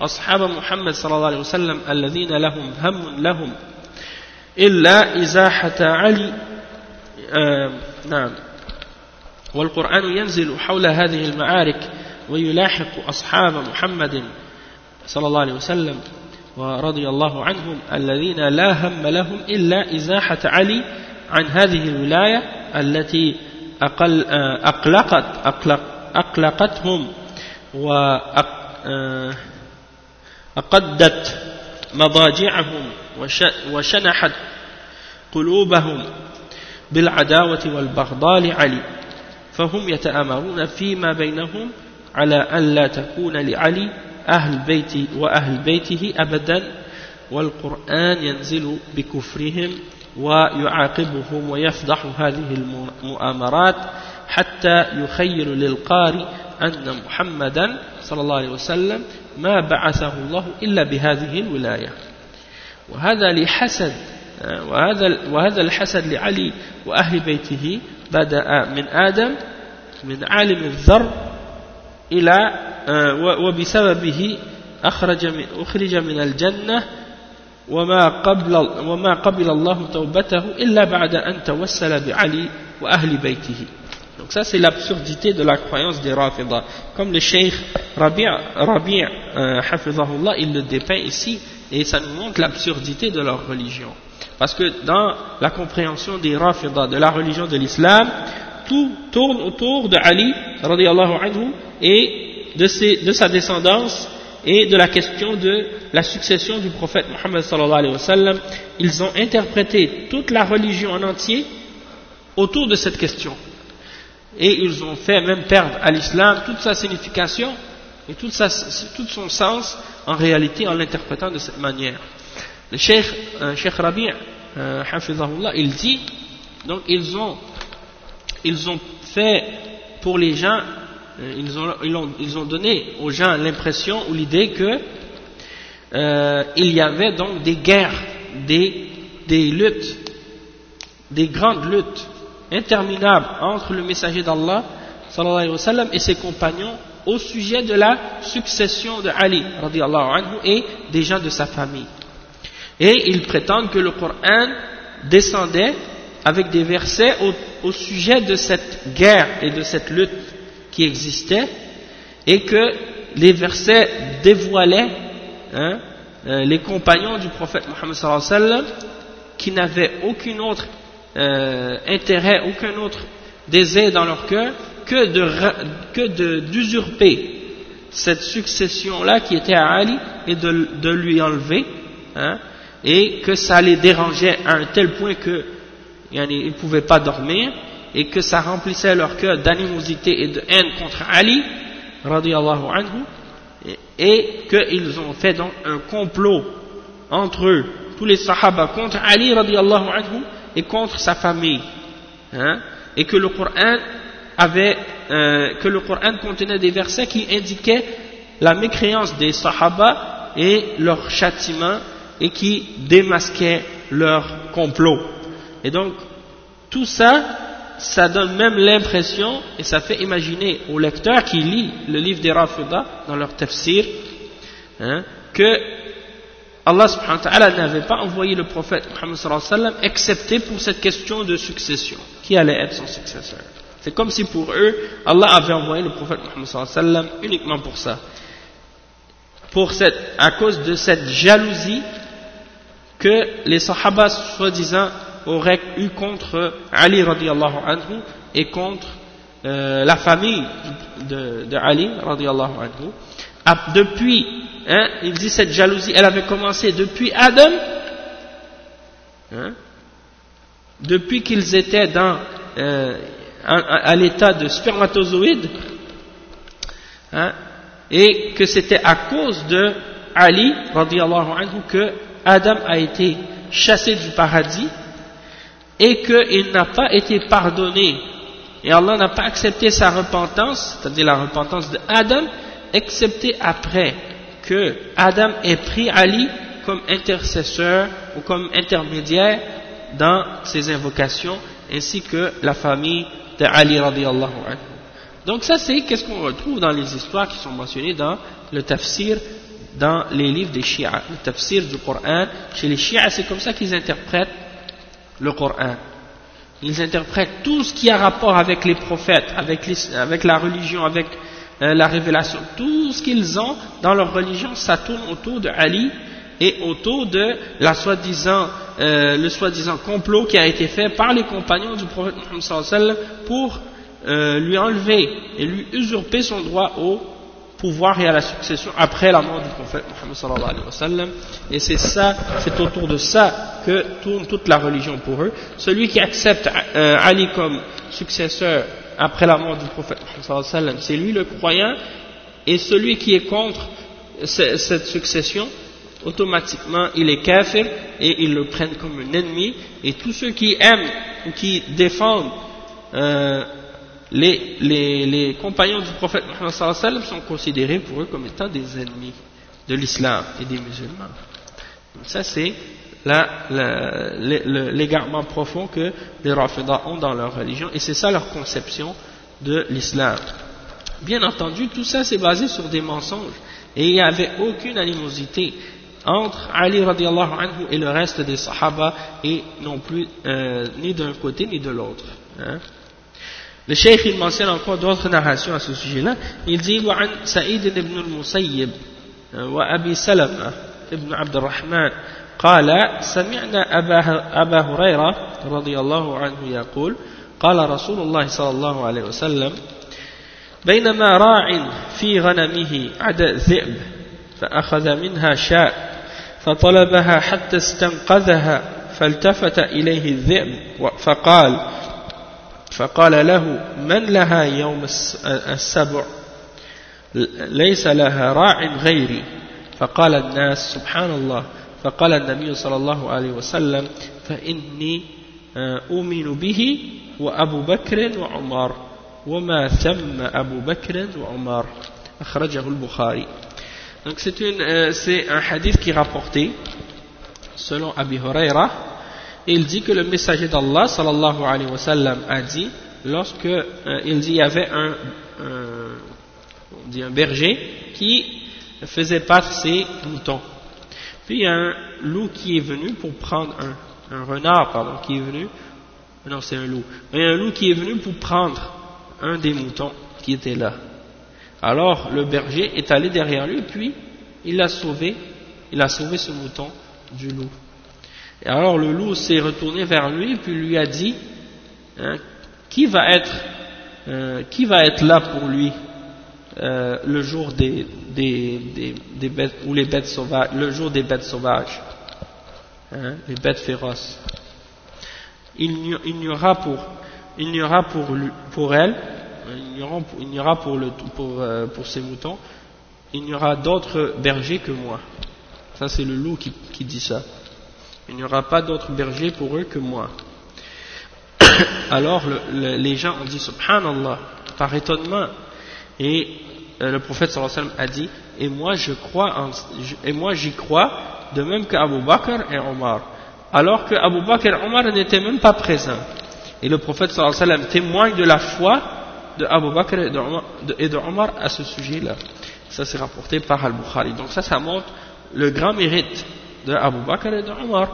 أصحاب محمد صلى الله عليه وسلم الذين لهم هم لهم. إلا إزاحة علي نعم. والقرآن ينزل حول هذه المعارك ويلاحق أصحاب محمد صلى الله عليه وسلم ورضي الله عنهم الذين لا هم لهم إلا إزاحة علي عن هذه الولاية التي أقل أقلقت أقلق أقلقتهم وأق أقدت مضاجعهم وشنحت قلوبهم بالعداوة والبغضاء لعلي فهم يتآمرون فيما بينهم على أن لا تكون لعلي أهل بيتي وأهل بيته أبدا والقرآن ينزل بكفرهم ويعاقبهم ويفضح هذه المؤامرات حتى يخيل للقارئ أن محمدا صلى الله عليه وسلم ما بعثه الله إلا بهذه الولاية. وهذا لحسد وهذا, وهذا الحسد لعلي وأهل بيته بدأ من آدم من عالم الذر إلى وبسببه أخرج من أخرج من الجنة وما قبل وما قبل الله توبته إلا بعد أن توسل بعلي وأهل بيته. Donc ça c'est l'absurdité de la croyance des Rafidah. Comme le Cheikh Rabi' Rabi' euh, il le dépeint ici et ça nous montre l'absurdité de leur religion. Parce que dans la compréhension des Rafidah, de la religion de l'islam, tout tourne autour de Ali anhu et de, de sa descendance et de la question de la succession du prophète Muhammad sallallahu alayhi wa sallam. Ils ont interprété toute la religion en entier autour de cette question et ils ont fait même perdre à l'islam toute sa signification et tout, son sens en réalité en l'interprétant de cette manière. Le Cheikh, euh, Rabi' euh, il dit, donc ils ont, fait pour les gens, euh, ils, ont, donné aux gens l'impression ou l'idée que euh, il y avait donc des guerres, des luttes, des grandes luttes interminable entre le messager d'Allah et ses compagnons au sujet de la succession de Ali anhu, et des gens de sa famille. Et ils prétendent que le Coran descendait avec des versets au, sujet de cette guerre et de cette lutte qui existait et que les versets dévoilaient hein, euh, les compagnons du prophète Mohammed qui n'avaient aucune autre euh, intérêt, aucun autre désir dans leur cœur que de d'usurper cette succession-là qui était à Ali et de, de lui enlever, hein, et que ça les dérangeait à un tel point que ils ne pouvaient pas dormir, et que ça remplissait leur cœur d'animosité et de haine contre Ali, radiallahu anhu, et, et qu'ils ont fait donc un complot entre eux, tous les sahaba contre Ali, radiallahu anhu, et contre sa famille. Hein, et que le Coran avait, euh, que le Coran contenait des versets qui indiquaient la mécréance des Sahaba et leur châtiment et qui démasquaient leur complot. Et donc, tout ça, ça donne même l'impression, et ça fait imaginer au lecteur qui lit le livre des Rafidah dans leur tafsir, hein, que Allah n'avait pas envoyé le prophète Muhammad sallallahu alayhi wa sallam excepté pour cette question de succession. Qui allait être son successeur? C'est comme si pour eux, Allah avait envoyé le prophète Muhammad sallallahu alayhi wa sallam uniquement pour ça. Pour cette, à cause de cette jalousie que les sahaba soi-disant auraient eu contre Ali radiallahu anhu et contre euh, la famille de Ali radiallahu anhu. Depuis Hein, il dit cette jalousie, elle avait commencé depuis Adam, hein, depuis qu'ils étaient dans, euh, à, l'état de spermatozoïde, hein, et que c'était à cause de Ali, anhu, que Adam a été chassé du paradis, et qu'il n'a pas été pardonné, et Allah n'a pas accepté sa repentance, c'est-à-dire la repentance de Adam, excepté après que Adam ait pris Ali comme intercesseur ou comme intermédiaire dans ses invocations, ainsi que la famille de Ali radiallahu anhu. Donc ça c'est qu'est-ce qu'on retrouve dans les histoires qui sont mentionnées dans le tafsir, dans les livres des Shia, le tafsir du Coran. Chez les Shia, c'est comme ça qu'ils interprètent le Coran. Ils interprètent tout ce qui a rapport avec les prophètes, avec la religion, avec euh, la révélation, tout ce qu'ils ont dans leur religion, ça tourne autour de Ali et autour de la soi-disant, euh, le soi-disant complot qui a été fait par les compagnons du prophète Muhammad pour euh, lui enlever et lui usurper son droit au pouvoir et à la succession après la mort du prophète Muhammad et c'est ça, c'est autour de ça que tourne toute la religion pour eux. Celui qui accepte Ali comme successeur après la mort du prophète c'est lui le croyant et celui qui est contre cette succession automatiquement il est kafir et ils le prennent comme un ennemi et tous ceux qui aiment ou qui défendent euh, les, compagnons du prophète sont considérés pour eux comme étant des ennemis de l'islam et des musulmans. ça c'est l'égarement profond que les Rafidah ont dans leur religion et c'est ça leur conception de l'islam. Bien entendu, tout ça c'est basé sur des mensonges Et il n'y avait aucune animosité entre Ali radiallahu anhu et le reste des sahaba et non plus euh, ni d'un côté ni de l'autre. Hein. Le cheikh il mentionne encore d'autres narrations à ce sujet-là. Il dit وعن سعيد بن المسيب وأبي سلمة ابن عبد الرحمن قال سمعنا أبا, هريرة رضي الله عنه يقول قال رسول الله صلى الله عليه وسلم بينما راع في غنمه عدا ذئب فأخذ منها شاء فطلبها حتى استنقذها فالتفت إليه الذئب فقال فقال له من لها يوم السبع؟ ليس لها راع غيري. فقال الناس سبحان الله فقال النبي صلى الله عليه وسلم فإني أؤمن به وأبو بكر وعمر وما ثم أبو بكر وعمر أخرجه البخاري Donc c'est euh, un hadith qui est rapporté selon Abi Huraira il dit que le messager d'Allah sallallahu alayhi wa sallam a dit lorsque euh, il dit il y avait un, un, dit un berger qui faisait battre ses moutons puis il y a un loup qui est venu pour prendre un, un renard pardon qui est venu. Non c'est un loup. Il un loup qui est venu pour prendre un des moutons qui était là. Alors le berger est allé derrière lui puis il a sauvé. Il a sauvé ce mouton du loup. Et alors le loup s'est retourné vers lui puis lui a dit hein, qui va être euh, qui va être là pour lui? Euh, le jour des, des, des, des, bêtes ou les bêtes sauvages le jour des bêtes sauvages hein, les bêtes féroces il n'y aura pour il n'y aura pour, pour elle il n'y aura pour, le, pour, euh, pour ces moutons il n'y aura d'autres bergers que moi ça c'est le loup qui, qui dit ça il n'y aura pas d'autres bergers pour eux que moi. Alors le, le, les gens ont dit Subhanallah, par étonnement. Et euh, le prophète sallallahu alayhi wa sallam a dit Et moi je crois et moi j'y crois, de même qu'Abu Bakr et Omar. Alors que Abu Bakr et Omar n'étaient même pas présents. Et le prophète sallallahu alayhi wa sallam témoigne de la foi de Abu Bakr et de Omar, de, et de Omar à ce sujet-là. Ça c'est rapporté par Al-Bukhari. Donc ça, ça montre le grand mérite de Abu Bakr et de Omar,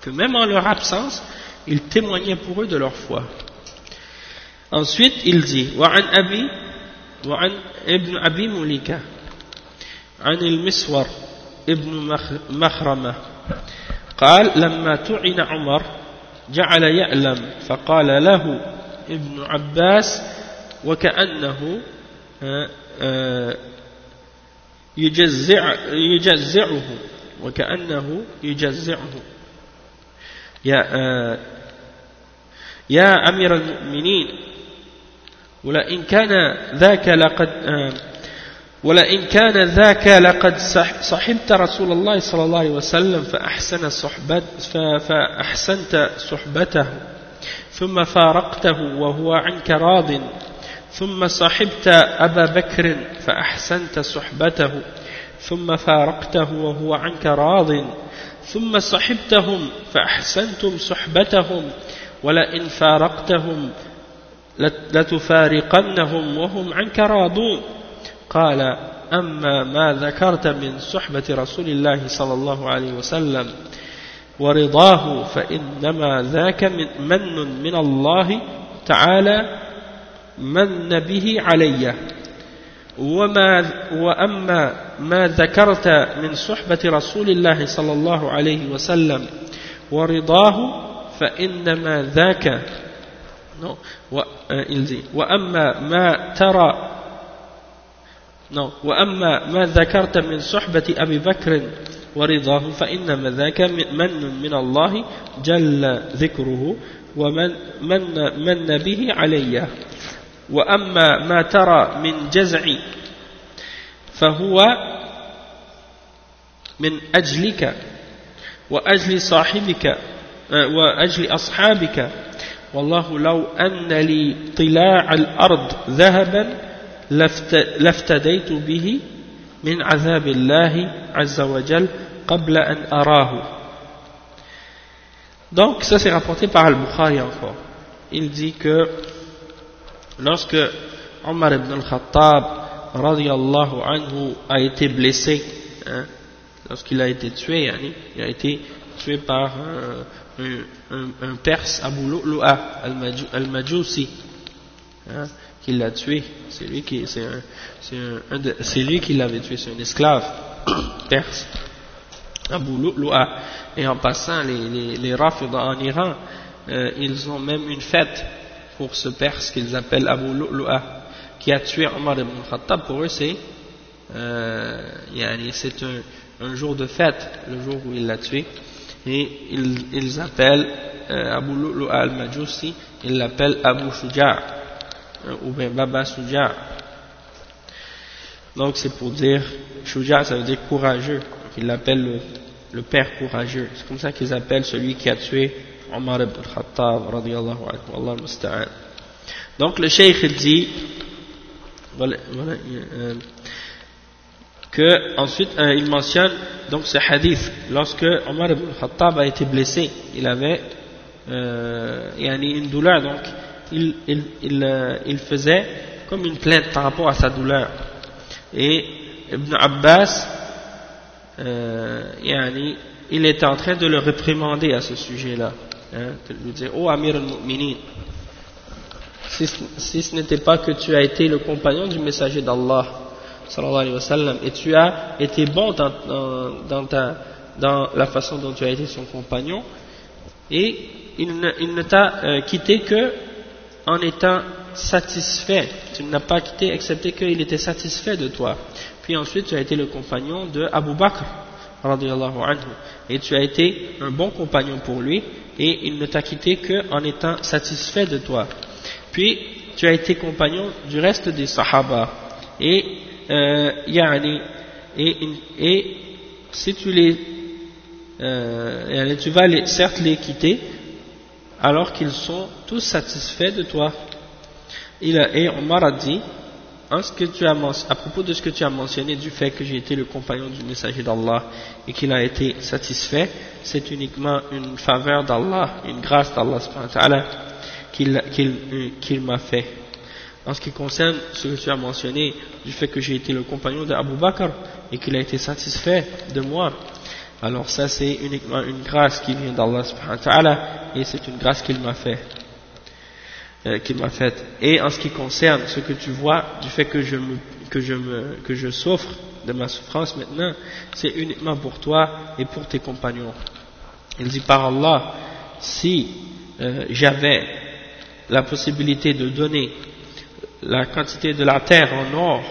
que même en leur absence, ils témoignaient pour eux de leur foi. Ensuite, il dit وعن أبي وعن ابن أبي مليكة عن المسور ابن مخرمة قال لما تعن عمر جعل يألم فقال له ابن عباس وكأنه يجزع يجزعه وكأنه يجزعه يا يا أمير المؤمنين ولئن كان ذاك لقد آه ولئن كان ذاك لقد صحبت رسول الله صلى الله عليه وسلم فأحسن صحبت فأحسنت صحبته ثم فارقته وهو عنك راض ثم صحبت أبا بكر فأحسنت صحبته ثم فارقته وهو عنك راض ثم صحبتهم فأحسنتم صحبتهم ولئن فارقتهم لتفارقنهم وهم عنك راضون. قال أما ما ذكرت من صحبة رسول الله صلى الله عليه وسلم ورضاه فإنما ذاك من, من من الله تعالى من به علي. وما وأما ما ذكرت من صحبة رسول الله صلى الله عليه وسلم ورضاه فإنما ذاك وأما ما ترى وأما ما ذكرت من صحبة أبي بكر ورضاه فإنما ذاك من من الله جل ذكره ومن من, من به علي. وأما ما ترى من جزع فهو من أجلك وأجل صاحبك وأجل أصحابك. والله لو أن لي طلاع الأرض ذهبا لافتديت به من عذاب الله عز وجل قبل أن أراه Donc ça c'est rapporté par Al-Bukhari encore. Il dit que lorsque Omar ibn al-Khattab radiallahu anhu a été blessé lorsqu'il a été tué il a été tué par un, un, un, perse Abu al-Majousi hein, qui l'a tué. C'est lui qui c'est un, c'est lui qui l'avait tué c'est un esclave perse Abu et en passant les, les, les en Iran euh, ils ont même une fête pour ce perse qu'ils appellent Abu qui a tué Omar ibn Khattab. Pour eux c'est euh, c'est un, un, jour de fête le jour où il l'a tué et ils, ils appellent euh, Abu Lu'lu'a al-Majusi ils l'appellent Abu Shuja' euh, ou bien Baba Shuja' donc c'est pour dire Shuja' ça veut dire courageux. Ils l'appellent le, le père courageux. C'est comme ça qu'ils appellent celui qui a tué Omar ibn Khattab radiyallahu anhu. Allah musta'an. Donc le cheikh dit voilà, voilà, euh, que ensuite il mentionne donc ce hadith. Lorsque Omar ibn Khattab a été blessé il avait euh, une douleur donc il, il, il, euh, il, faisait comme une plainte par rapport à sa douleur. Et Ibn Abbas euh, il était en train de le réprimander à ce sujet là hein, de lui dire oh Amir al-Mu'minin si, si ce n'était pas que tu as été le compagnon du messager d'Allah et tu as été bon dans, dans, dans, la façon dont tu as été son compagnon et il ne, il ne t'a euh, quitté que en étant satisfait. Tu ne l'as pas quitté excepté qu'il était satisfait de toi. Puis ensuite tu as été le compagnon de Abu Bakr et tu as été un bon compagnon pour lui et il ne t'a quitté qu'en étant satisfait de toi. Puis tu as été compagnon du reste des Sahaba et euh, et, et si tu les euh, tu vas les, certes les quitter alors qu'ils sont tous satisfaits de toi. Il a, et Omar a dit en ce que tu as, à propos de ce que tu as mentionné du fait que j'ai été le compagnon du messager d'Allah et qu'il a été satisfait c'est uniquement une faveur d'Allah une grâce d'Allah qu'il qu'il m'a fait en ce qui concerne ce que tu as mentionné du fait que j'ai été le compagnon d'Abu Bakr et qu'il a été satisfait de moi alors ça c'est uniquement une grâce qui vient d'Allah et c'est une grâce qu'il m'a fait euh, qu'il m'a faite. Et en ce qui concerne ce que tu vois du fait que je me, que je me, que je souffre de ma souffrance maintenant c'est uniquement pour toi et pour tes compagnons. Il dit par Allah si euh, j'avais la possibilité de donner la quantité de la terre en or,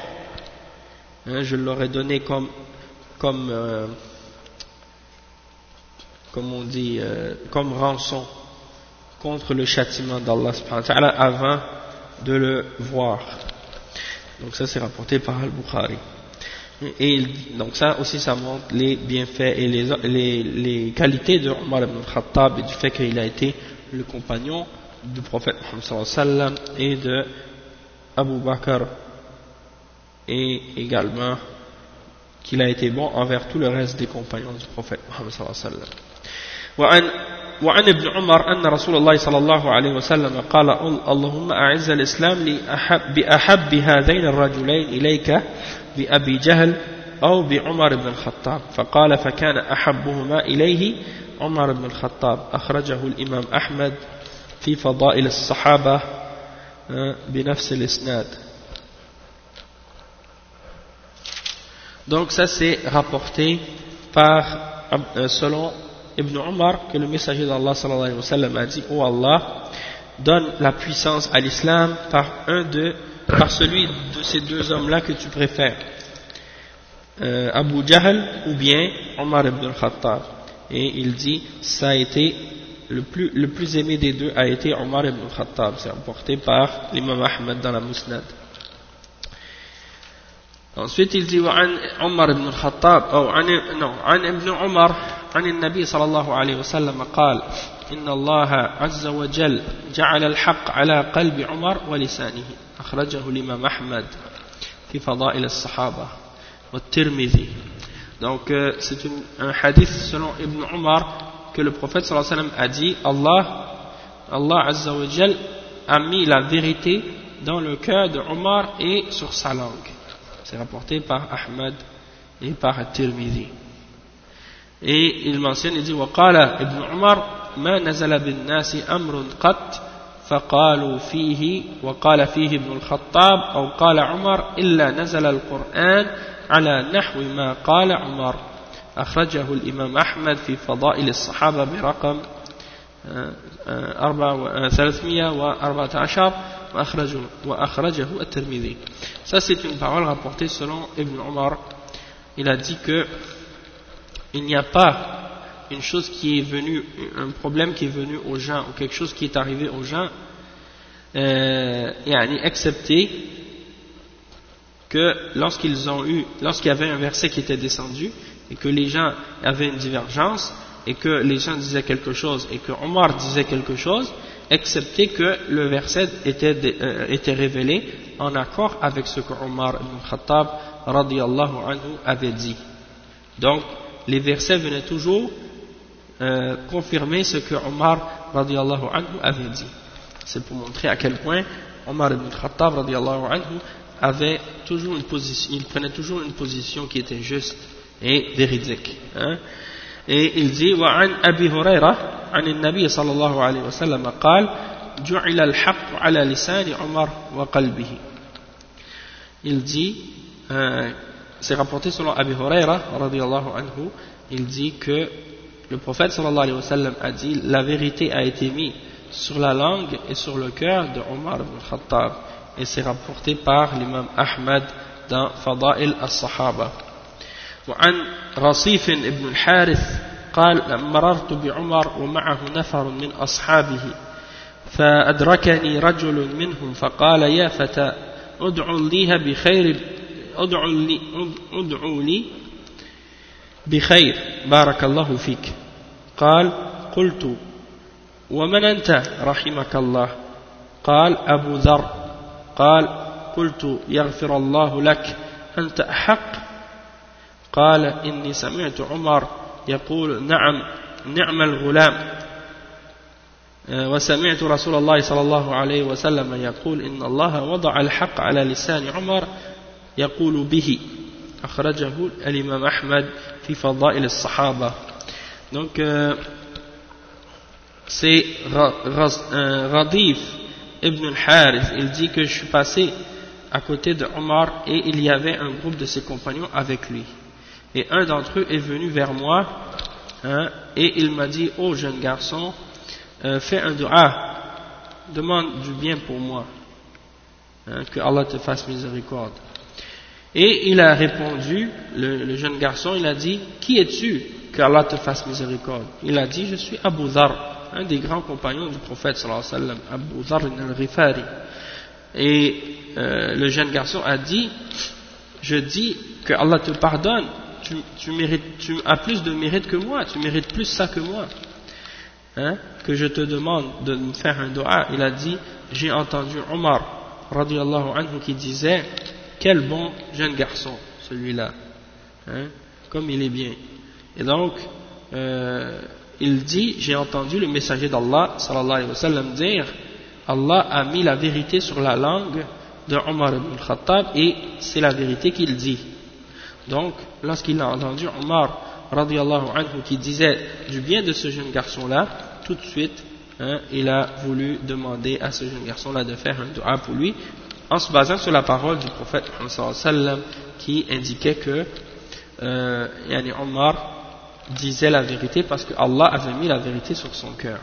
hein, je l'aurais donné comme, comme, euh, comme on dit, euh, comme rançon contre le châtiment d'Allah avant de le voir. Donc ça c'est rapporté par Al-Bukhari. Et donc ça aussi ça montre les bienfaits et les, les, les qualités de Omar ibn Khattab et du fait qu'il a été le compagnon du prophète Muhammad et de Abu Bakr et également qu'il a été bon envers tout le reste des compagnons du prophète Muhammad sallallahu alayhi wa sallam. وعن وعن ابن عمر أن رسول الله صلى الله عليه وسلم قال اللهم أعز الإسلام لأحب بأحب هذين الرجلين إليك بأبي جهل أو بعمر بن الخطاب فقال فكان أحبهما إليه عمر بن الخطاب أخرجه الإمام أحمد في فضائل الصحابة donc ça c'est rapporté par euh, selon Ibn Omar que le messager d'Allah sallallahu alayhi wa sallam a dit oh Allah donne la puissance à l'islam par un de par celui de ces deux hommes là que tu préfères. Euh, Abu Jahl ou bien Omar ibn Khattab et il dit ça a été le plus, le plus aimé des deux a été Omar ibn Khattab, c'est rapporté par l'imam Ahmed dans la Musnad. Ensuite il dit وعن عمر بن الخطاب أو عن non عن ابن عمر عن النبي صلى الله عليه وسلم قال إن الله عز وجل جعل الحق على قلب عمر ولسانه أخرجه الإمام أحمد في فضائل الصحابة والترمذي donc euh, c'est un hadith selon Ibn Omar que le prophète sallallahu alayhi wa sallam a dit Allah, Allah azza wa jal, a mis la vérité dans le cœur de Omar et sur sa langue. c'est rapporté par Ahmad et par Tirmidhi et il mentionne il dit وقال ابن عمر ما نزل بالناس أمر قط فقالوا فيه وقال فيه ابن الخطاب أو قال عمر إلا نزل القرآن على نحو ما قال عمر أخرجه الإمام أحمد في فضائل الصحابة برقم 314 وأخرجه الترمذي Ça c'est une parole rapportée selon Ibn Omar. Il a dit que il n'y a pas une chose qui est venue, un problème qui est venu aux gens, ou quelque chose qui est arrivé aux gens, euh, excepté que lorsqu'ils ont eu, lorsqu'il y avait un verset qui était descendu, et que les gens avaient une divergence, et que les gens disaient quelque chose, et que Omar disait quelque chose, excepté que le verset était, euh, révélé en accord avec ce que Omar ibn Khattab anhu avait dit. Donc, les versets venaient toujours euh, confirmer ce que Omar radiallahu anhu avait dit. C'est pour montrer à quel point Omar ibn Khattab radiallahu anhu avait toujours une position, il prenait toujours une position qui était juste et véridique. Hein. Et il dit وعن أبي هريرة عن النبي صلى الله عليه وسلم قال جعل الحق على لسان عمر وقلبه il dit euh, c'est rapporté selon Abi Huraira radiallahu anhu il dit que le prophète sallallahu alayhi wa sallam a dit la vérité a été mise sur la langue et sur le cœur de Omar ibn Khattab et c'est rapporté par l'imam Ahmad dans Fada'il as-Sahaba وعن رصيف ابن الحارث قال مررت بعمر ومعه نفر من أصحابه فأدركني رجل منهم فقال يا فتى ادعوا لي بخير ادعوا لي, ادعوا لي بخير بارك الله فيك. قال قلت ومن أنت؟ رحمك الله. قال أبو ذر. قال قلت يغفر الله لك أنت أحق قال إني سمعت عمر يقول نعم نعم الغلام. وسمعت رسول الله صلى الله عليه وسلم يقول إن الله وضع الحق على لسان عمر يقول به. أخرجه الإمام أحمد في فضائل الصحابة. Donc euh, c'est Radif ibn al-Harith. Il dit que je suis passé à côté de Omar et il y avait un groupe de ses compagnons avec lui. Et un d'entre eux est venu vers moi hein, et il m'a dit oh jeune garçon euh, fais un dua. Demande du bien pour moi hein, que Allah te fasse miséricorde et il a répondu le, jeune garçon il a dit qui es-tu que Allah te fasse miséricorde? Il a dit je suis Abu Dhar un des grands compagnons du prophète sallallahu alayhi wa Abu al-Rifari et euh, le jeune garçon a dit je dis que Allah te pardonne tu, mérites, as plus de mérite que moi, tu mérites plus ça que moi. Hein, que je te demande de me faire un dua. Il a dit, j'ai entendu Omar, radiallahu anhu, qui disait, quel bon jeune garçon, celui-là. Hein, comme il est bien. Et donc, euh, il dit, j'ai entendu le messager d'Allah, sallallahu alayhi wa sallam, dire, Allah a mis la vérité sur la langue de Omar ibn Khattab et c'est la vérité qu'il dit. Donc, lorsqu'il a entendu Omar radiallahu anhu qui disait du bien de ce jeune garçon-là, tout de suite, hein, il a voulu demander à ce jeune garçon-là de faire un dua pour lui, en se basant sur la parole du prophète sallam qui indiquait que euh, Omar disait la vérité parce que Allah avait mis la vérité sur son cœur.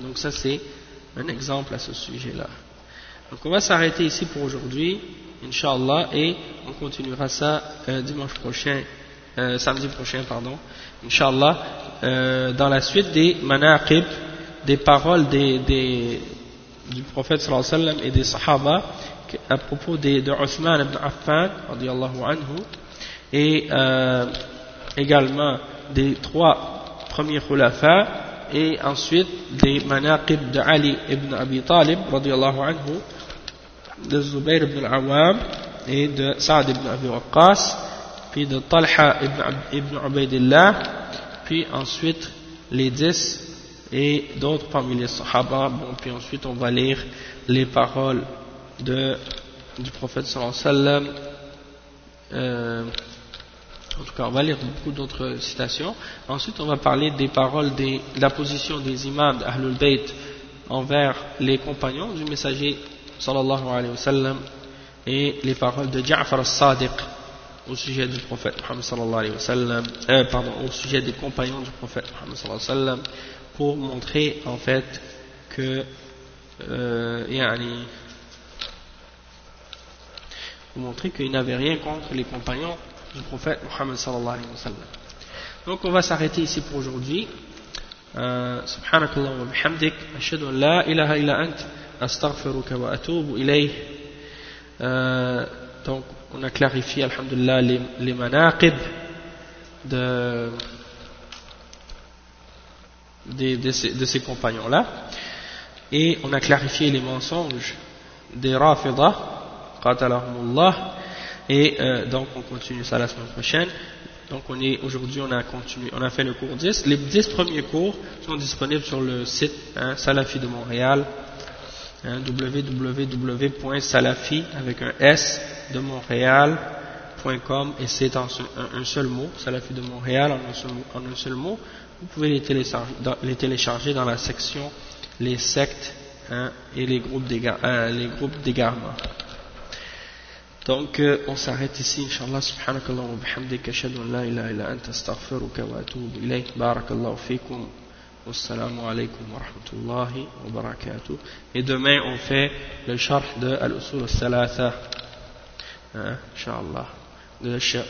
Donc ça c'est un exemple à ce sujet-là. Donc on va s'arrêter ici pour aujourd'hui. Inch'Allah, et on continuera ça euh, dimanche prochain, euh, samedi prochain, pardon, Inch'Allah, euh, dans la suite des manaqib, des paroles des, du prophète sallallahu alayhi wa sallam et des sahaba à propos de Uthman ibn Affan, anhu, et également des trois premiers khulafa, et ensuite des manaqib de Ali ibn Abi Talib, radiallahu anhu, de Zubayr ibn al-Awwam et de Saad ibn Abi Waqqas, puis de Talha ibn, Ubaidillah, puis ensuite les dix et d'autres parmi les Sahaba. Bon, puis ensuite on va lire les paroles du prophète sallallahu alayhi wa sallam euh, en tout cas, on va lire beaucoup d'autres citations. Ensuite, on va parler des paroles, de la position des imams d'Ahlul Bayt envers les compagnons du messager sallallahu alayhi wa sallam et les paroles de Ja'far al-Sadiq au sujet du prophète Muhammad sallallahu alayhi wa sallam, euh, pardon, au sujet des compagnons du prophète Muhammad sallallahu alayhi wa sallam pour montrer en fait que euh, yani, pour montrer qu'il n'avait rien contre les compagnons du prophète Muhammad sallallahu alayhi wa sallam. Donc on va s'arrêter ici pour aujourd'hui. سبحانك اللهم وبحمدك أشهد أن لا إله إلا أنت astaghfiruka wa atubu ilayh donc on a clarifié alhamdulillah les, les manaqib de, de, de, ces, de ces compagnons là et on a clarifié les mensonges des rafidah qatalahumullah. Et euh, donc on continue ça la semaine prochaine. Donc on est aujourd'hui on a continué on a fait le cours 10 les 10 premiers cours sont disponibles sur le site hein, Salafi de Montréal hein, www.salafi avec un S de Montréal.com et c'est en un, seul mot Salafi de Montréal en un seul, mot vous pouvez les télécharger, dans, la section les sectes hein, et les groupes d'égarement euh, Donc, euh, on s'arrête ici, Inch'Allah, subhanakallah wa bihamdika, ashadu an la ilaha illa anta astaghfiruka wa atubu ilayk, barakallahu fikum, wassalamu alaykum wa rahmatullahi wa barakatuh. Et demain, on fait le charh de Al-Usul al-Thalatha, hein, Inch'Allah,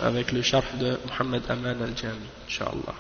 avec le charh de Muhammad Aman al-Jami, Inch'Allah.